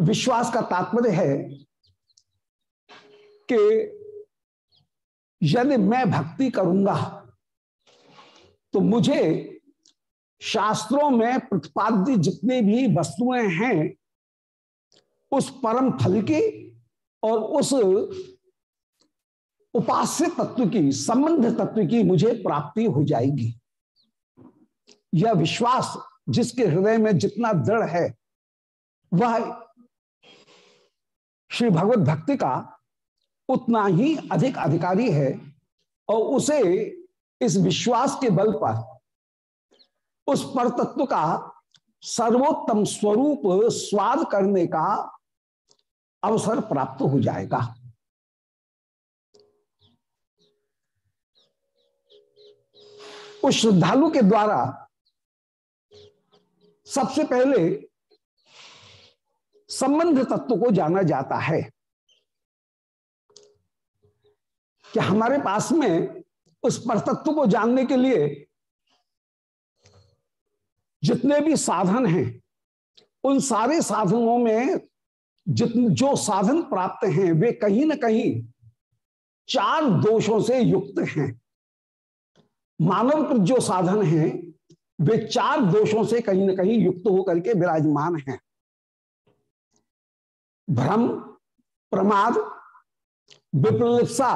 विश्वास का तात्पर्य है कि यदि मैं भक्ति करूँगा तो मुझे शास्त्रों में प्रतिपाद्य जितने भी वस्तुएँ हैं, उस परम फल की और उस उपास्य तत्व की, संबंध तत्व की मुझे प्राप्ति हो जाएगी। यह विश्वास जिसके हृदय में जितना दृढ़ है, वह श्री भगवत भक्ति का उतना ही अधिक अधिकारी है और उसे इस विश्वास के बल पर, उस पर तत्व का सर्वोत्तम स्वरूप स्वाद करने का अवसर प्राप्त हो जाएगा। उस श्रद्धालु के द्वारा सबसे पहले संबंध तत्व को जाना जाता है। कि हमारे पास में उस परतत्व को जानने के लिए जितने भी साधन हैं, उन सारे साधनों में जितने जो साधन प्राप्त हैं, वे कहीं ना कहीं चार दोषों से युक्त हैं। मानव जो साधन हैं, वे चार दोषों से कहीं ना कहीं युक्त होकर के विराजमान हैं। भ्रम, प्रमाद विप्रलिप्सा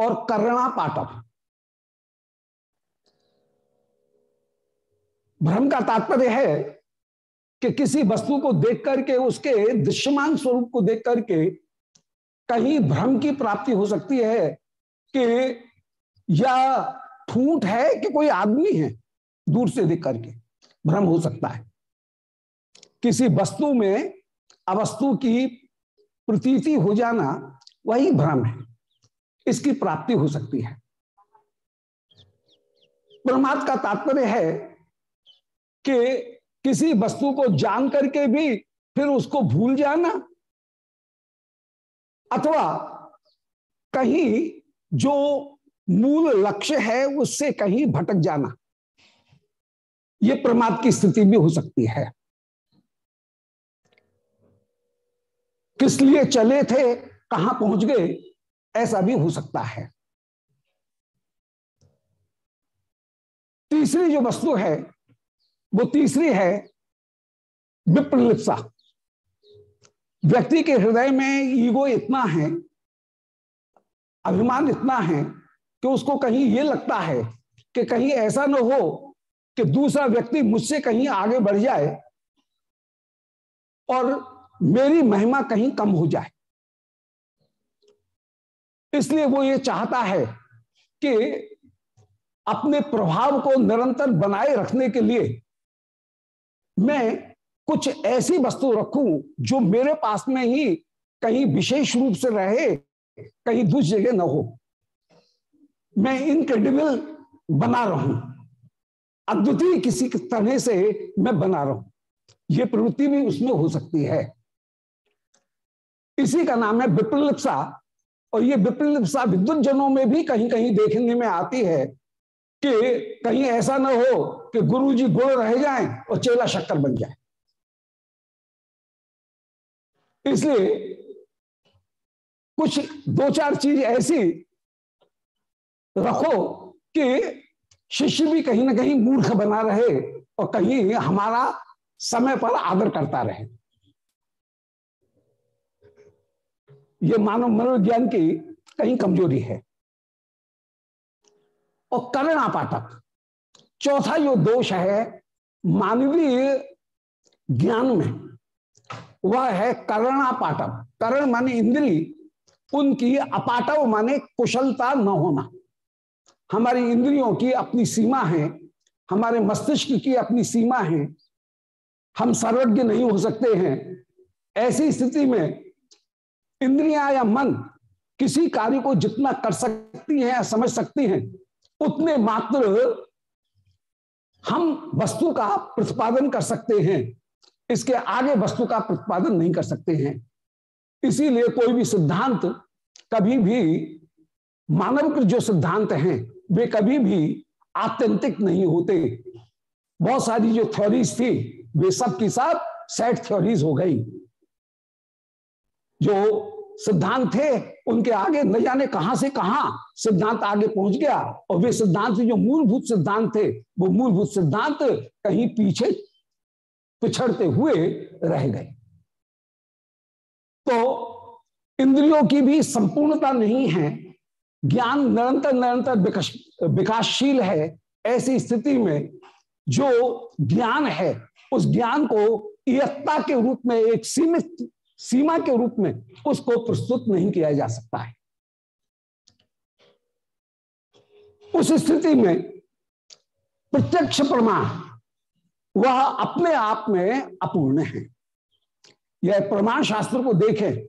और करणा पाटव भ्रम का तात्पर्य है कि किसी वस्तु को देख करके उसके दृश्यमान स्वरूप को देख करके कहीं भ्रम की प्राप्ति हो सकती है कि या ठूठ है कि कोई आदमी है दूर से देख करके भ्रम हो सकता है। किसी वस्तु में अवस्तु की प्रतीति हो जाना वही भ्रम है। इसकी प्राप्ति हो सकती है। प्रमाद का तात्पर्य है कि किसी वस्तु को जान करके भी फिर उसको भूल जाना अथवा कहीं जो मूल लक्ष्य है उससे कहीं भटक जाना यह प्रमाद की स्थिति भी हो सकती है। किस लिए चले थे, कहाँ पहुँच गए, ऐसा भी हो सकता है। तीसरी जो वस्तु है, वो तीसरी है विप्रलिप्सा। व्यक्ति के हृदय में ईगो इतना है, अभिमान इतना है, कि उसको कहीं ये लगता है कि कहीं ऐसा ना हो कि दूसरा व्यक्ति मुझसे कहीं आगे बढ़ जाए और मेरी महिमा कहीं कम हो जाए। इसलिए वो ये चाहता है कि अपने प्रभाव को निरंतर बनाए रखने के लिए मैं कुछ ऐसी वस्तु रखूँ जो मेरे पास में ही कहीं विशेष रूप से रहे, कहीं दूसरी जगह न हो। मैं इनक्रेडिबल बना रहूँ। अद्वितीय किसी तरह से मैं बना रहूँ। यह प्रवृत्ति भी उसमें हो सकती है। इसी का नाम है विप्रलिप्सा और ये विप्रलिप्सा विद्युत जनों में भी कहीं कहीं देखने में आती है कि कहीं ऐसा ना हो कि गुरु जी गुड़ रह जाएँ और चेला शक्कर बन जाए। इसलिए कुछ दो चार चीज़ ऐसी रखो कि शिष्य भी कहीं ना कहीं मूर्ख बना रहे और कहीं हमारा समय पर आदर करता रहे। ये मानव मनोविज्ञान की कहीं कमज़ोरी है। और करुणा पाठक चौथा जो दोष है, मानवीय ज्ञान में, वह है करुणा पाठक करण माने इंद्री उनकी अपाटव माने कुशलता न होना। हमारी इंद्रियों की अपनी सीमा है, हमारे मस्तिष्क की अपनी सीमा है, हम सर्वज्ञ नहीं हो सकते हैं। ऐसी स्थिति में इंद्रिया या मन किसी कार्य को जितना कर सकती हैं या समझ सकती हैं, उतने मात्र हम वस्तु का प्रतिपादन कर सकते हैं। इसके आगे वस्तु का प्रतिपादन नहीं कर सकते हैं। इसीलिए कोई भी सिद्धांत कभी भी मानव के जो सिद्धांत हैं, वे कभी भी आत्यंतिक नहीं होते। बहुत सारी जो थ्योरीज थी, वे सब की सब सेट थ्योरीज हो गई। जो सिद्धांत थे, उनके आगे न जाने कहाँ से कहाँ सिद्धांत आगे पहुँच गया और वे सिद्धांत जो मूलभूत सिद्धांत थे, वो मूलभूत सिद्धांत कहीं पीछे पिछड़ते हुए रह गए। तो इंद्रियों की भी संपूर्णता नहीं है, ज्ञान निरंतर निरंतर विकासशील है, ऐसी स्थिति में जो ज्ञान है, उस ज्ञान को इयत्ता के रूप में एक सीमित सीमा के रूप में उसको प्रस्तुत नहीं किया जा सकता है। उस स्थिति में प्रत्यक्ष प्रमाण, वह अपने आप में अपूर्ण है। यह प्रमाण शास्त्र को देखें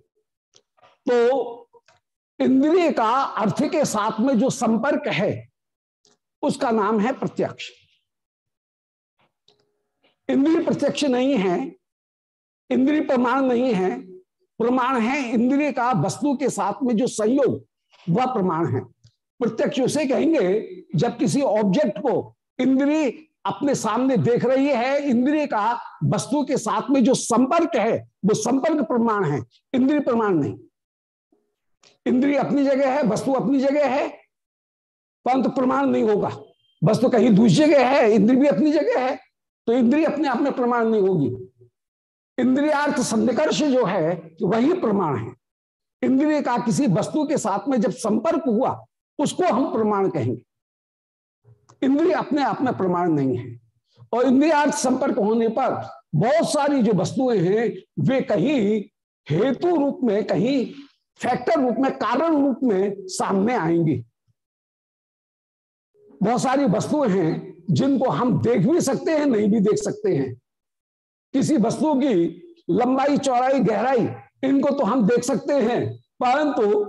तो इंद्रिय का अर्थ के साथ में जो संपर्क है, उसका नाम है प्रत्यक्ष। इंद्रिय प्रत्यक्ष नहीं है इंद्रिय प्रमाण नहीं है, प्रमाण है इंद्रिय का वस्तु के साथ में जो संयोग, वह प्रमाण है। प्रत्यक्ष उसे कहेंगे, जब किसी ऑब्जेक्ट को इंद्रिय अपने सामने देख रही है, इंद्रिय का वस्तु के साथ में जो संपर्क है, वो संपर्क प्रमाण है, इंद्रिय प्रमाण नहीं। इंद्रिय अपनी जगह है, वस्तु अपनी जगह है, परंतु प्रमाण नहीं होगा। वस्तु कहीं दूसरी जगह है, इंद्रिय भी अपनी जगह है तो इंद्रिय अपने आप में प्रमाण नहीं होगी। इंद्रियार्थ सन्निकर्ष जो है वही प्रमाण है। इंद्रिय का किसी वस्तु के साथ में जब संपर्क हुआ, उसको हम प्रमाण कहेंगे। इंद्रिय अपने आप में प्रमाण नहीं है। और इंद्रियार्थ संपर्क होने पर बहुत सारी जो वस्तुएँ हैं, वे कहीं हेतु रूप में, कहीं फैक्टर रूप में, कारण रूप में सामने आएँगी। बहुत सारी वस्तुएँ हैं जिनको हम देख भी सकते हैं, नहीं भी देख सकते हैं। किसी वस्तु की लंबाई, चौड़ाई, गहराई, इनको तो हम देख सकते हैं, परंतु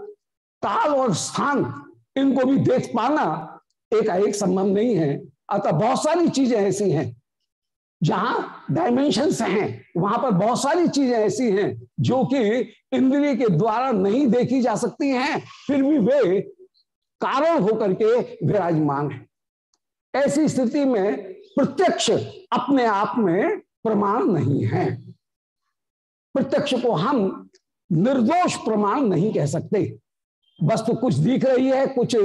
काल और स्थान इनको भी देख पाना एक एक संभव नहीं है। अतः बहुत सारी चीज़ें ऐसी हैं, जहाँ डायमेंशंस हैं, वहाँ पर बहुत सारी चीज़ें ऐसी हैं, जो कि इंद्रिय के द्वारा नहीं देखी जा सकती हैं, फिर भी वे कारण होकर के विराजमान है। ऐसी स्थिति में प्रत्यक्ष अपने आप में प्रमाण नहीं है। प्रत्यक्ष को हम निर्दोष प्रमाण नहीं कह सकते। वस्तु तो कुछ दिख रही है, कुछ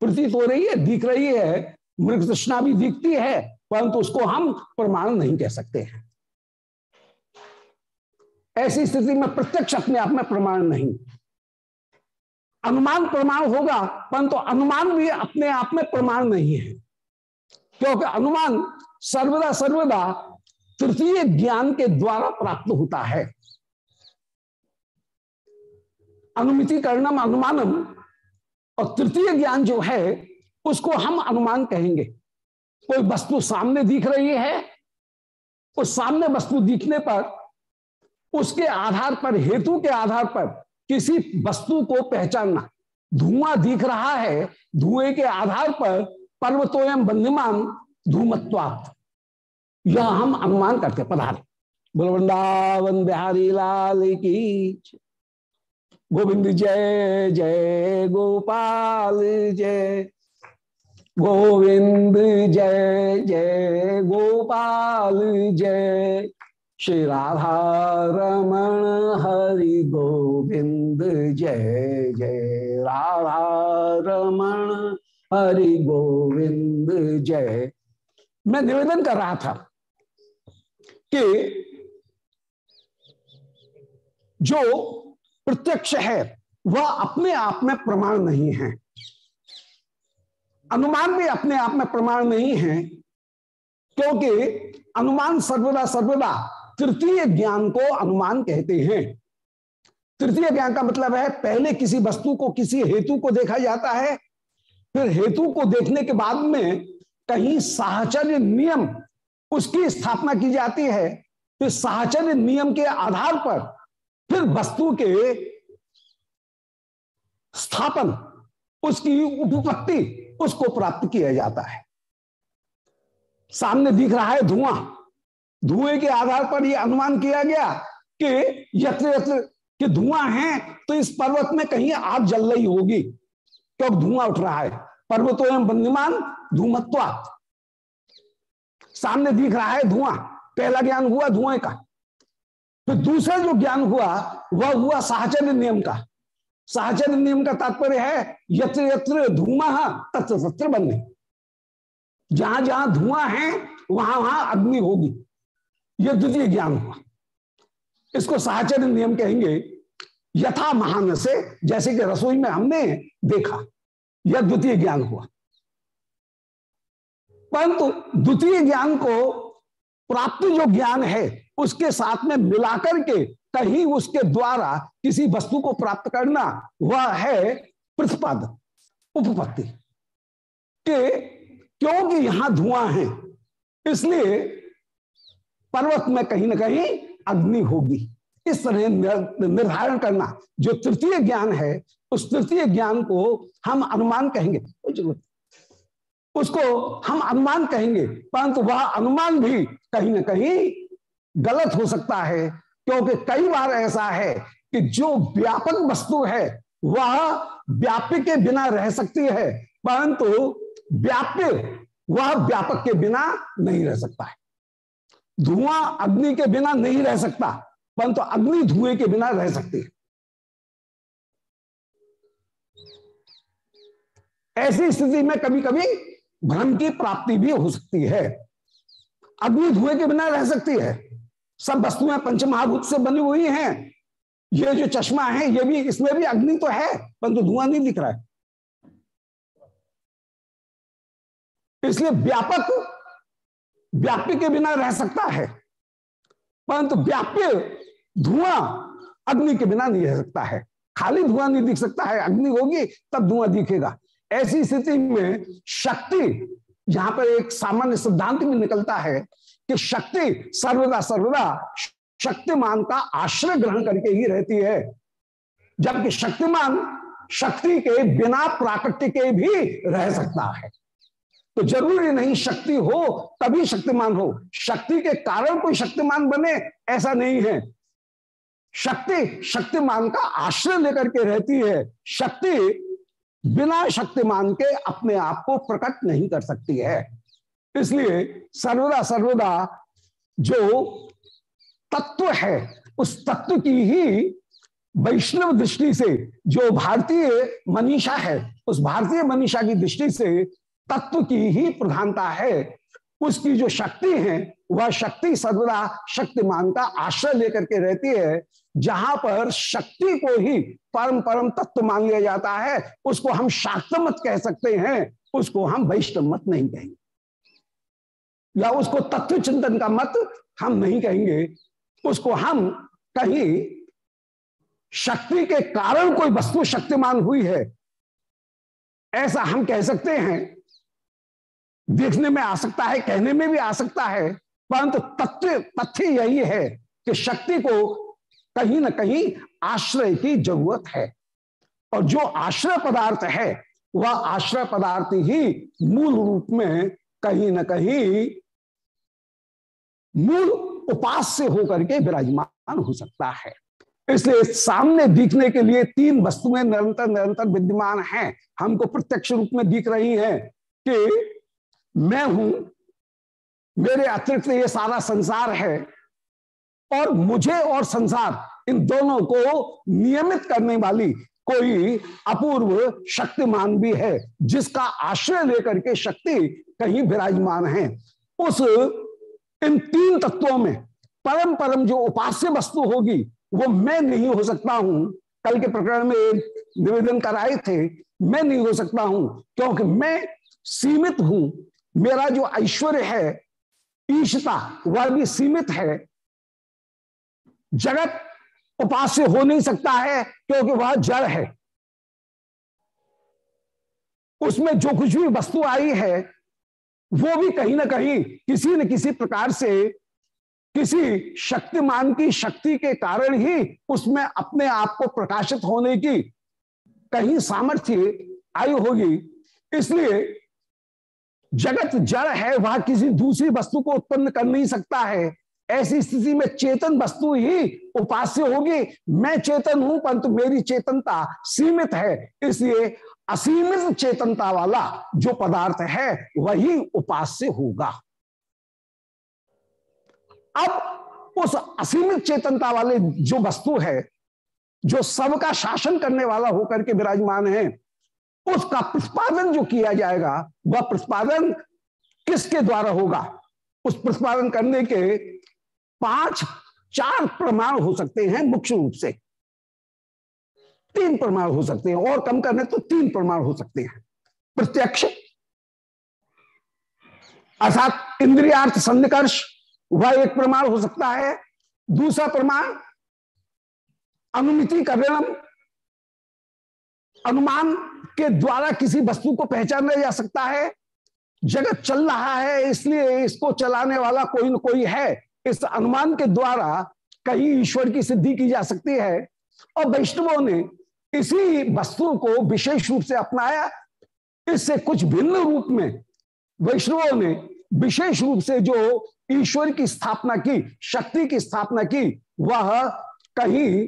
प्रतीत हो रही है, दिख रही है मृग तृष्णा भी दिखती है, परंतु उसको हम प्रमाण नहीं कह सकते हैं। ऐसी स्थिति में प्रत्यक्ष अपने आप में प्रमाण नहीं। अनुमान प्रमाण होगा, परंतु अनुमान भी अपने आप में प्रमाण नहीं है। क्योंकि अनुमान सर्वदा सर्वदा तृतीय ज्ञान के द्वारा प्राप्त होता है। अनुमिति करणम अनुमानम। और तृतीय ज्ञान जो है, उसको हम अनुमान कहेंगे। कोई वस्तु सामने दिख रही है, उस सामने वस्तु दिखने पर, उसके आधार पर, हेतु के आधार पर किसी वस्तु को पहचानना। धुआँ दिख रहा है, धुएँ के आधार पर, पर्वतोयम बंधिमान धूमत्वात्। यह हम अनुमान करते पधारे। बोल, वृंदावन बिहारी लाल की गोविंद जय जय गोपाल जय। गोविंद जय जय गोपाल जय। श्री राधा रमण हरि गोविंद जय जय। राधा रमण हरि गोविंद जय। मैं निवेदन कर रहा था कि जो प्रत्यक्ष है, वह अपने आप में प्रमाण नहीं है। अनुमान भी अपने आप में प्रमाण नहीं है, क्योंकि अनुमान सर्वदा सर्वदा तृतीय ज्ञान को अनुमान कहते हैं। तृतीय ज्ञान का मतलब है, पहले किसी वस्तु को, किसी हेतु को देखा जाता है, फिर हेतु को देखने के बाद में कहीं साहचर्य नियम उसकी स्थापना की जाती है। फिर साहचर्य नियम के आधार पर फिर वस्तु के स्थापन, उसकी उपपत्ति, उसको प्राप्त किया जाता है। सामने दिख रहा है धुआँ। धुएँ के आधार पर यह अनुमान किया गया कि यत्र यत्र कि धुआँ है तो इस पर्वत में कहीं आग जल रही होगी। क्योंकि धुआँ उठ रहा है? पर्वतों एवं बंदिमान धूमत्वा सामने दिख रहा है धुआँ, पहला ज्ञान हुआ धुएँ का। फिर दूसरा जो ज्ञान हुआ, वह हुआ साहचर्य नियम का। साहचर्य नियम का तात्पर्य है, यत्र यत्र धुआँ तत्र तत्र बनने। जहाँ जहाँ धुआँ है, वहाँ वहाँ अग्नि होगी। यह द्वितीय ज्ञान हुआ। इसको साहचर्य नियम कहेंगे, यथा महान से, जैसे कि रसोई में हमने देखा, यह द्वितीय ज्ञान हुआ। परंतु द्वितीय ज्ञान को प्राप्त जो ज्ञान है, उसके साथ में मिलाकर के कहीं उसके द्वारा किसी वस्तु को प्राप्त करना, वह है प्रतिपादन उपपत्ति। के, क्योंकि यहाँ धुआँ है, इसलिए पर्वत में कहीं ना कहीं अग्नि होगी। इस तरह निर्धारण करना, जो तृतीय ज्ञान है, उस तृतीय ज्ञान को हम अनुमान कहेंगे उसको हम अनुमान कहेंगे, परंतु वह अनुमान भी कहीं ना कहीं गलत हो सकता है, क्योंकि कई बार ऐसा है कि जो व्यापक वस्तु है, वह व्याप्य के बिना रह सकती है, परंतु व्याप्य, वह व्यापक के बिना नहीं रह सकता है। धुआँ अग्नि के बिना नहीं रह सकता, परंतु अग्नि धुएँ के बिना रह सकती है। ऐसी स्थिति में कभी कभी भ्रम की प्राप्ति भी हो सकती है। अग्नि धुएँ के बिना रह सकती है। सब वस्तुएँ पंचमहाभूत से बनी हुई हैं। ये जो चश्मा है, ये भी, इसमें भी अग्नि तो है, परंतु धुआँ नहीं दिख रहा है। इसलिए व्यापक व्याप्य के बिना रह सकता है। परंतु व्याप्य धुआँ अग्नि के बिना नहीं रह सकता है। खाली धुआँ नहीं दिख सकता है। अग्नि होगी, तब धुआँ दिखेगा। ऐसी स्थिति में शक्ति, यहाँ पर एक सामान्य सिद्धांत भी निकलता है कि शक्ति सर्वदा सर्वदा शक्तिमान का आश्रय ग्रहण करके ही रहती है। जबकि शक्तिमान शक्ति के बिना प्राकृतिक के भी रह सकता है। तो ज़रूरी नहीं शक्ति हो, तभी शक्तिमान हो। शक्ति के कारण कोई शक्तिमान बने, ऐसा नहीं है। शक्ति शक्तिमान का आश्रय लेकर के रहती है। शक्ति बिना शक्तिमान के अपने आप को प्रकट नहीं कर सकती है। इसलिए सर्वदा सर्वदा जो तत्व है, उस तत्व की ही वैष्णव दृष्टि से जो भारतीय मनीषा है, उस भारतीय मनीषा की दृष्टि से तत्व की ही प्रधानता है। उसकी जो शक्ति है, वह शक्ति सर्वदा शक्तिमान का आश्रय लेकर के रहती है। जहाँ पर शक्ति को ही परम परम तत्व मान लिया जाता है, उसको हम शाक्त मत कह सकते हैं, उसको हम वैष्णव मत नहीं कहेंगे। या उसको तत्व चिंतन का मत हम नहीं कहेंगे। उसको हम कहीं शक्ति के कारण कोई वस्तु शक्तिमान हुई है, ऐसा हम कह सकते हैं। देखने में आ सकता है, कहने में भी आ सकता है, परंतु तथ्य तथ्य यही है कि शक्ति को कहीं ना कहीं आश्रय की ज़रूरत है। और जो आश्रय पदार्थ है, वह आश्रय पदार्थ ही मूल रूप में कहीं ना कहीं मूल उपास से होकर के विराजमान हो सकता है। इसलिए सामने दिखने के लिए तीन वस्तुएँ निरंतर निरंतर विद्यमान हैं। हमको प्रत्यक्ष रूप में दिख रही हैं कि मैं हूँ, मेरे अतिरिक्त ये सारा संसार है और मुझे और संसार, इन दोनों को नियमित करने वाली कोई अपूर्व शक्तिमान भी है, जिसका आश्रय लेकर के शक्ति कहीं विराजमान है। उस, इन तीन तत्वों में परम परम जो उपास्य वस्तु होगी, वो मैं नहीं हो सकता हूँ। कल के प्रकरण में निवेदन कराए थे, मैं नहीं हो सकता हूँ, क्योंकि मैं सीमित हूँ। मेरा जो ऐश्वर्य है ईशता वह भी सीमित है। जगत उपास्य हो नहीं सकता है, क्योंकि वह जड़ है। उसमें जो कुछ भी वस्तु आई है, वो भी कहीं ना कहीं किसी न किसी प्रकार से किसी शक्तिमान की शक्ति के कारण ही उसमें अपने आप को प्रकाशित होने की कहीं सामर्थ्य आई होगी। इसलिए जगत जड़ है, वह किसी दूसरी वस्तु को उत्पन्न कर नहीं सकता है। ऐसी स्थिति में चेतन वस्तु ही उपास्य होगी। मैं चेतन हूँ, परंतु मेरी चेतनता सीमित है। इसलिए असीमित चेतनता वाला जो पदार्थ है, वही उपास्य होगा। अब उस असीमित चेतनता वाले जो वस्तु है, जो सबका शासन करने वाला होकर के विराजमान है, उसका प्रतिपादन जो किया जाएगा, वह प्रतिपादन किसके द्वारा होगा? उस प्रतिपादन करने के पाँच, चार प्रमाण हो सकते हैं मुख्य रूप से। तीन प्रमाण हो सकते हैं और कम करने तो तीन प्रमाण हो सकते हैं। प्रत्यक्ष, अर्थात इंद्रियार्थ सन्निकर्ष वह एक प्रमाण हो सकता है। दूसरा प्रमाण, अनुमिति का करणम अनुमान के द्वारा किसी वस्तु को पहचाना जा सकता है। जगत चल रहा है, इसलिए इसको चलाने वाला कोई ना कोई है। इस अनुमान के द्वारा कहीं ईश्वर की सिद्धि की जा सकती है। और वैष्णवों ने इसी वस्तु को विशेष रूप से अपनाया। इससे कुछ भिन्न रूप में वैष्णवों ने विशेष रूप से जो ईश्वर की स्थापना की, शक्ति की स्थापना की, वह कहीं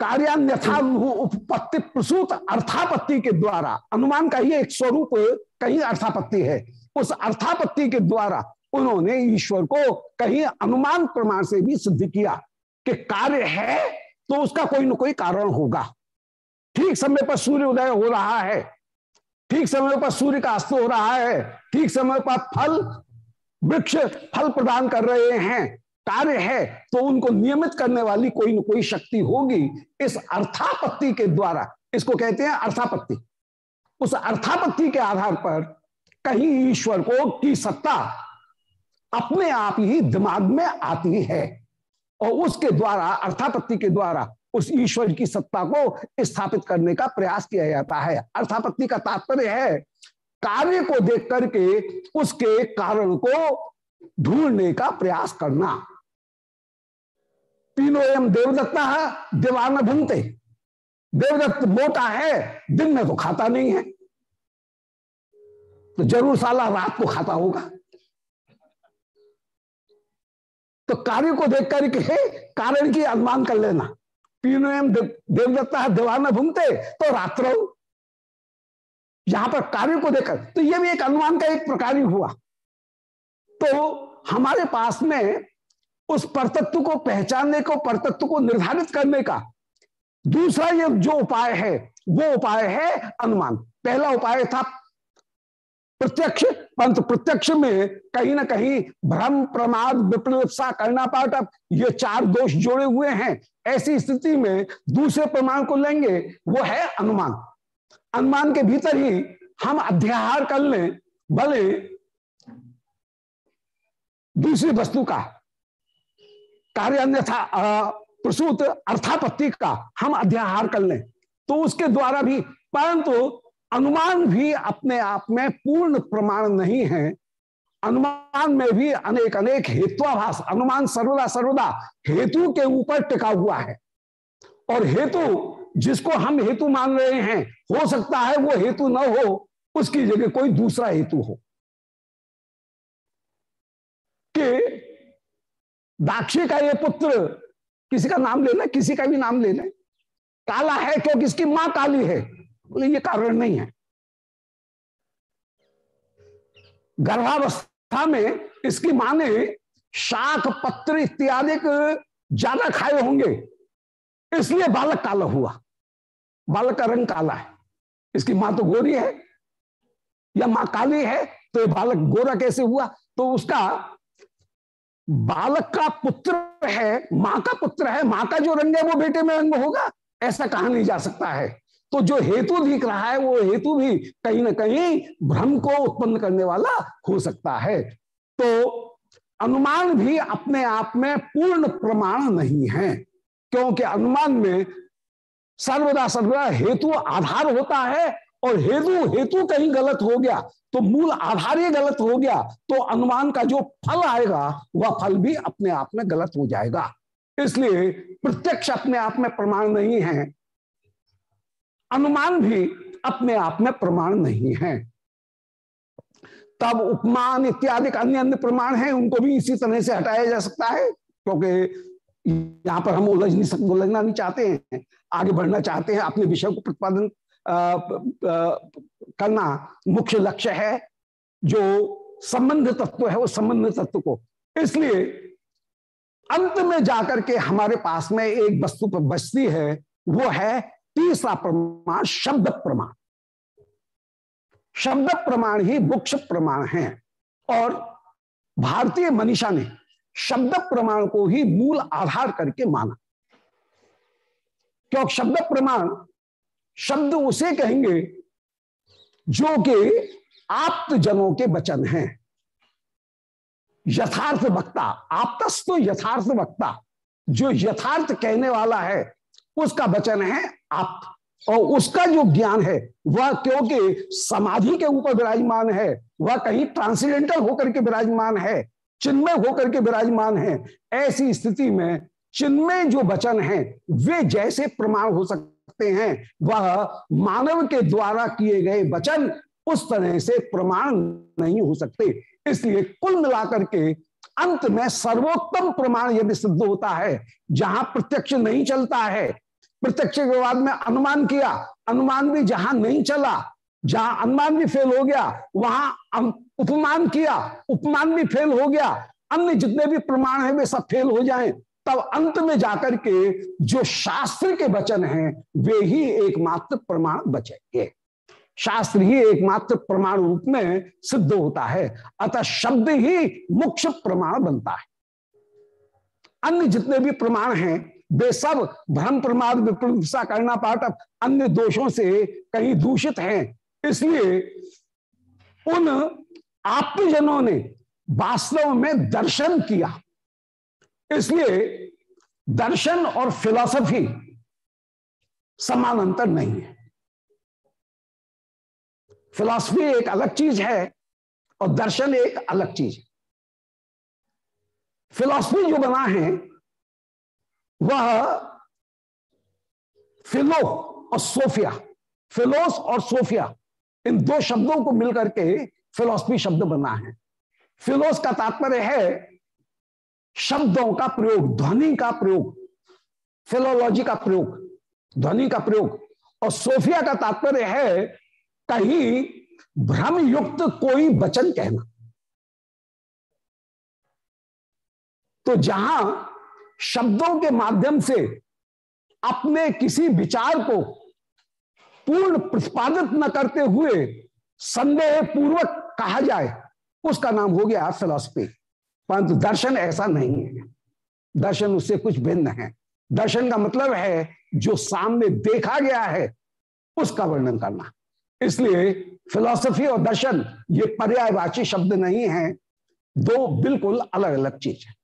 कार्यान्यथा उपपत्ति प्रसूत अर्थापत्ति के द्वारा, अनुमान का ही एक स्वरूप कहीं अर्थापत्ति है। उस अर्थापत्ति के द्वारा उन्होंने ईश्वर को कहीं अनुमान प्रमाण से भी सिद्ध किया कि कार्य है तो उसका कोई ना कोई कारण होगा। ठीक समय पर सूर्य उदय हो रहा है, ठीक समय पर सूर्य का अस्त हो रहा है, ठीक समय पर फल, वृक्ष फल प्रदान कर रहे हैं, कार्य है तो उनको नियमित करने वाली कोई ना कोई शक्ति होगी इस अर्थापत्ति के द्वारा। इसको कहते हैं अर्थापत्ति। उस अर्थापत्ति के आधार पर कहीं ईश्वर को की सत्ता अपने आप ही दिमाग में आती है। और उसके द्वारा, अर्थापत्ति के द्वारा, उस ईश्वर की सत्ता को स्थापित करने का प्रयास किया जाता है। अर्थापत्ति का तात्पर्य है, कार्य को देख करके उसके कारण को ढूँढने का प्रयास करना। तीनों एम देवदत्ता है दीवान भूमते। देवदत्त मोटा है, दिन में तो खाता नहीं है। तो ज़रूर साला रात को खाता होगा। तो कार्य को देख करके कारण की अनुमान कर लेना। तीनों एम देवदत्ता है, दीवान भूमते तो रात्र यहाँ पर कार्य को देखकर तो यह भी एक अनुमान का एक प्रकार ही हुआ। तो हमारे पास में उस परतत्व को पहचानने को, परतत्व को निर्धारित करने का दूसरा ये जो उपाय है, वो उपाय है अनुमान पहला उपाय था प्रत्यक्ष, परंतु प्रत्यक्ष में कहीं ना कहीं भ्रम, प्रमाद विप्रसा करना पाटप ये चार दोष जोड़े हुए हैं। ऐसी स्थिति में दूसरे प्रमाण को लेंगे, वो है अनुमान। अनुमान के भीतर ही हम अध्याहार कर लें, भले दूसरी वस्तु का, कार्य अन्यथा प्रसूत अर्थापत्ति का हम अध्याहार कर लें। तो उसके द्वारा भी, परंतु अनुमान भी अपने आप में पूर्ण प्रमाण नहीं है। अनुमान में भी अनेक अनेक हेत्वाभास, अनुमान सर्वदा सर्वदा हेतु के ऊपर टिका हुआ है। और हेतु, जिसको हम हेतु मान रहे हैं, हो सकता है वो हेतु न हो, उसकी जगह कोई दूसरा हेतु हो। कि दाक्षी का ये पुत्र, किसी का नाम ले लेना किसी का भी नाम ले लें। काला है क्योंकि इसकी माँ काली है? बोले, ये कारण नहीं है। गर्भावस्था में इसकी माँ ने शाख पत्र इत्यादि ज़्यादा खाए होंगे। इसलिए बालक काला हुआ। बालक का रंग काला है। इसकी माँ तो गोरी है या माँ काली है तो ये बालक गोरा कैसे हुआ? तो उसका बालक का पुत्र है, माँ का पुत्र है, माँ का जो रंग है वो बेटे में रंग होगा। ऐसा कहा नहीं जा सकता है। तो जो हेतु दिख रहा है, वो हेतु भी कहीं ना कहीं भ्रम को उत्पन्न करने वाला हो सकता है। तो अनुमान भी अपने आप में पूर्ण प्रमाण नहीं है, क्योंकि अनुमान में सर्वदा सर्वदा हेतु आधार होता है और हेतु हेतु कहीं गलत हो गया तो मूल आधार ही गलत हो गया तो अनुमान का जो फल आएगा, वह फल भी अपने आप में गलत हो जाएगा। इसलिए प्रत्यक्ष अपने आप में प्रमाण नहीं है अनुमान भी अपने आप में प्रमाण नहीं है। तब उपमान इत्यादि अन्य अन्य प्रमाण हैं, उनको भी इसी तरह से हटाया जा सकता है, क्योंकि यहाँ पर हम उलझ नहीं उलझना नहीं चाहते हैं, आगे बढ़ना चाहते हैं, अपने विषय को प्रतिपादन करना मुख्य लक्ष्य है, जो संबंध तत्व है वो संबंध तत्व को। इसलिए अंत में जाकर के हमारे पास में एक वस्तु बचती है, वो है तीसरा प्रमाण शब्द प्रमाण। शब्द प्रमाण ही मुख्य प्रमाण है। और भारतीय मनीषा ने शब्द प्रमाण को ही मूल आधार करके माना। क्योंकि शब्द प्रमाण शब्द उसे कहेंगे जो कि आप्त जनों के वचन हैं। यथार्थ वक्ता आपतस तो यथार्थ वक्ता, जो यथार्थ कहने वाला है उसका वचन है आप। और उसका जो ज्ञान है, वह क्योंकि समाधि के ऊपर विराजमान है, वह कहीं ट्रांसीडेंटल होकर के विराजमान है, चिन्मय होकर के विराजमान है, ऐसी स्थिति में चिन्मय जो वचन है, वे जैसे प्रमाण हो सकते हैं। वह मानव के द्वारा किए गए वचन उस तरह से प्रमाण नहीं हो सकते। इसलिए कुल मिलाकर के अंत में सर्वोत्तम प्रमाण यदि सिद्ध होता है, जहाँ प्रत्यक्ष नहीं चलता है प्रत्यक्ष विवाद में अनुमान किया, अनुमान भी जहाँ नहीं चला, जहाँ अनुमान भी फेल हो गया, वहाँ उपमान किया, उपमान भी फेल हो गया। अन्य जितने भी प्रमाण है, वे सब फेल हो जाएँ। तब अंत में जाकर के जो शास्त्र के वचन हैं, वे ही एकमात्र प्रमाण बचेंगे। शास्त्र ही एकमात्र प्रमाण रूप में सिद्ध होता है। अतः शब्द ही मुख्य प्रमाण बनता है। अन्य जितने भी प्रमाण हैं वे सब भ्रम, प्रमाद विप्रसा करना पाठक अन्य दोषों से कहीं दूषित हैं। इसलिए उन आत्मजनों ने वास्तव में दर्शन किया। इसलिए दर्शन और फिलॉसफी समानांतर नहीं है। फिलॉसफी एक अलग चीज़ है और दर्शन एक अलग चीज़ है। फिलॉसफी जो बना है वह फिलो और सोफिया, फिलोस और सोफिया, इन दो शब्दों को मिलकर के फिलोसफी शब्द बना है। फिलोस का तात्पर्य है शब्दों का प्रयोग, ध्वनि का प्रयोग फिलोलॉजी का प्रयोग, ध्वनि का प्रयोग। और सोफिया का तात्पर्य है कहीं भ्रम युक्त कोई वचन कहना। तो जहाँ शब्दों के माध्यम से अपने किसी विचार को पूर्ण प्रतिपादित न करते हुए संदेह पूर्वक कहा जाए, उसका नाम हो गया फिलोसफी परंतु दर्शन ऐसा नहीं है। दर्शन उससे कुछ भिन्न है। दर्शन का मतलब है, जो सामने देखा गया है, उसका वर्णन करना। इसलिए फिलॉसफी और दर्शन, ये पर्यायवाची शब्द नहीं है। दो बिल्कुल अलग अलग चीज़ है।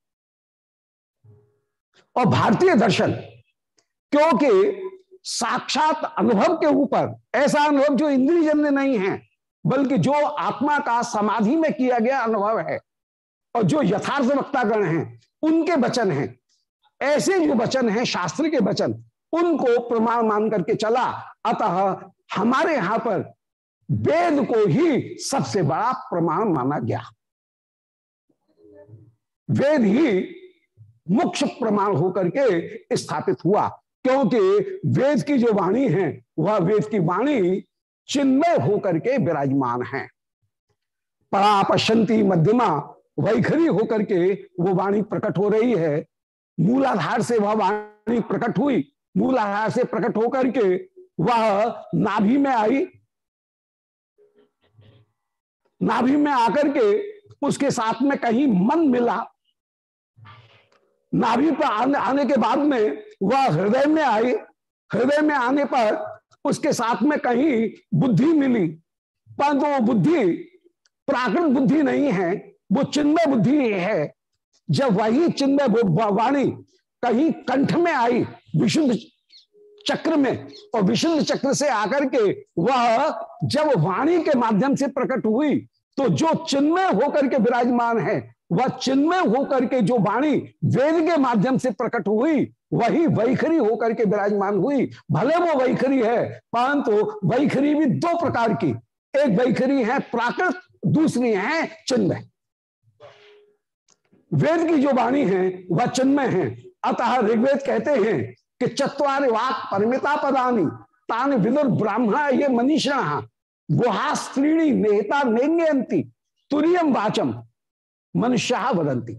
और भारतीय दर्शन, क्योंकि साक्षात अनुभव के ऊपर, ऐसा अनुभव जो इंद्रियजन्य नहीं है, बल्कि जो आत्मा का समाधि में किया गया अनुभव है, और जो यथार्थ वक्तागण हैं, उनके वचन हैं, ऐसे जो वचन हैं, शास्त्र के वचन, उनको प्रमाण मान करके चला। अतः हमारे यहाँ पर वेद को ही सबसे बड़ा प्रमाण माना गया। वेद ही मुख्य प्रमाण होकर के स्थापित हुआ। क्योंकि वेद की जो वाणी है, वह वेद की वाणी चिन्मय होकर के विराजमान है। परापशंति मध्यमा वैखरी होकर के वो वाणी प्रकट हो रही है। मूलाधार से वह वाणी प्रकट हुई। मूलाधार से प्रकट होकर के वह नाभि में आई। नाभि में आकर के उसके साथ में कहीं मन मिला। नाभि पर आने, आने के बाद में वह हृदय में आई। हृदय में आने पर उसके साथ में कहीं बुद्धि मिली। परंतु वो बुद्धि प्राकृत बुद्धि नहीं है वो चिन्मय बुद्धि है जब वही चिन्मय वाणी कहीं कंठ में आई विशुद्ध चक्र में और विशुद्ध चक्र से आकर के वह जब वाणी के माध्यम से प्रकट हुई तो जो चिन्मय होकर के विराजमान है वह चिन्मय होकर के जो वाणी वेद के माध्यम से प्रकट हुई, वही वैखरी होकर के विराजमान हुई। भले वो वैखरी है, परंतु वैखरी भी दो प्रकार की। एक वैखरी है प्राकृत, दूसरी है चिन्मय। वेद की जो वाणी है, वह चिन्मय है। अतः ऋग्वेद कहते हैं कि चतवार वाक परमिता पदानी, तान विदुर ब्राह्मण ये मनीषण। गुहा स्त्रीणी नेता नेंगयंती तुरियम वाचम। मनुष्य वदंती।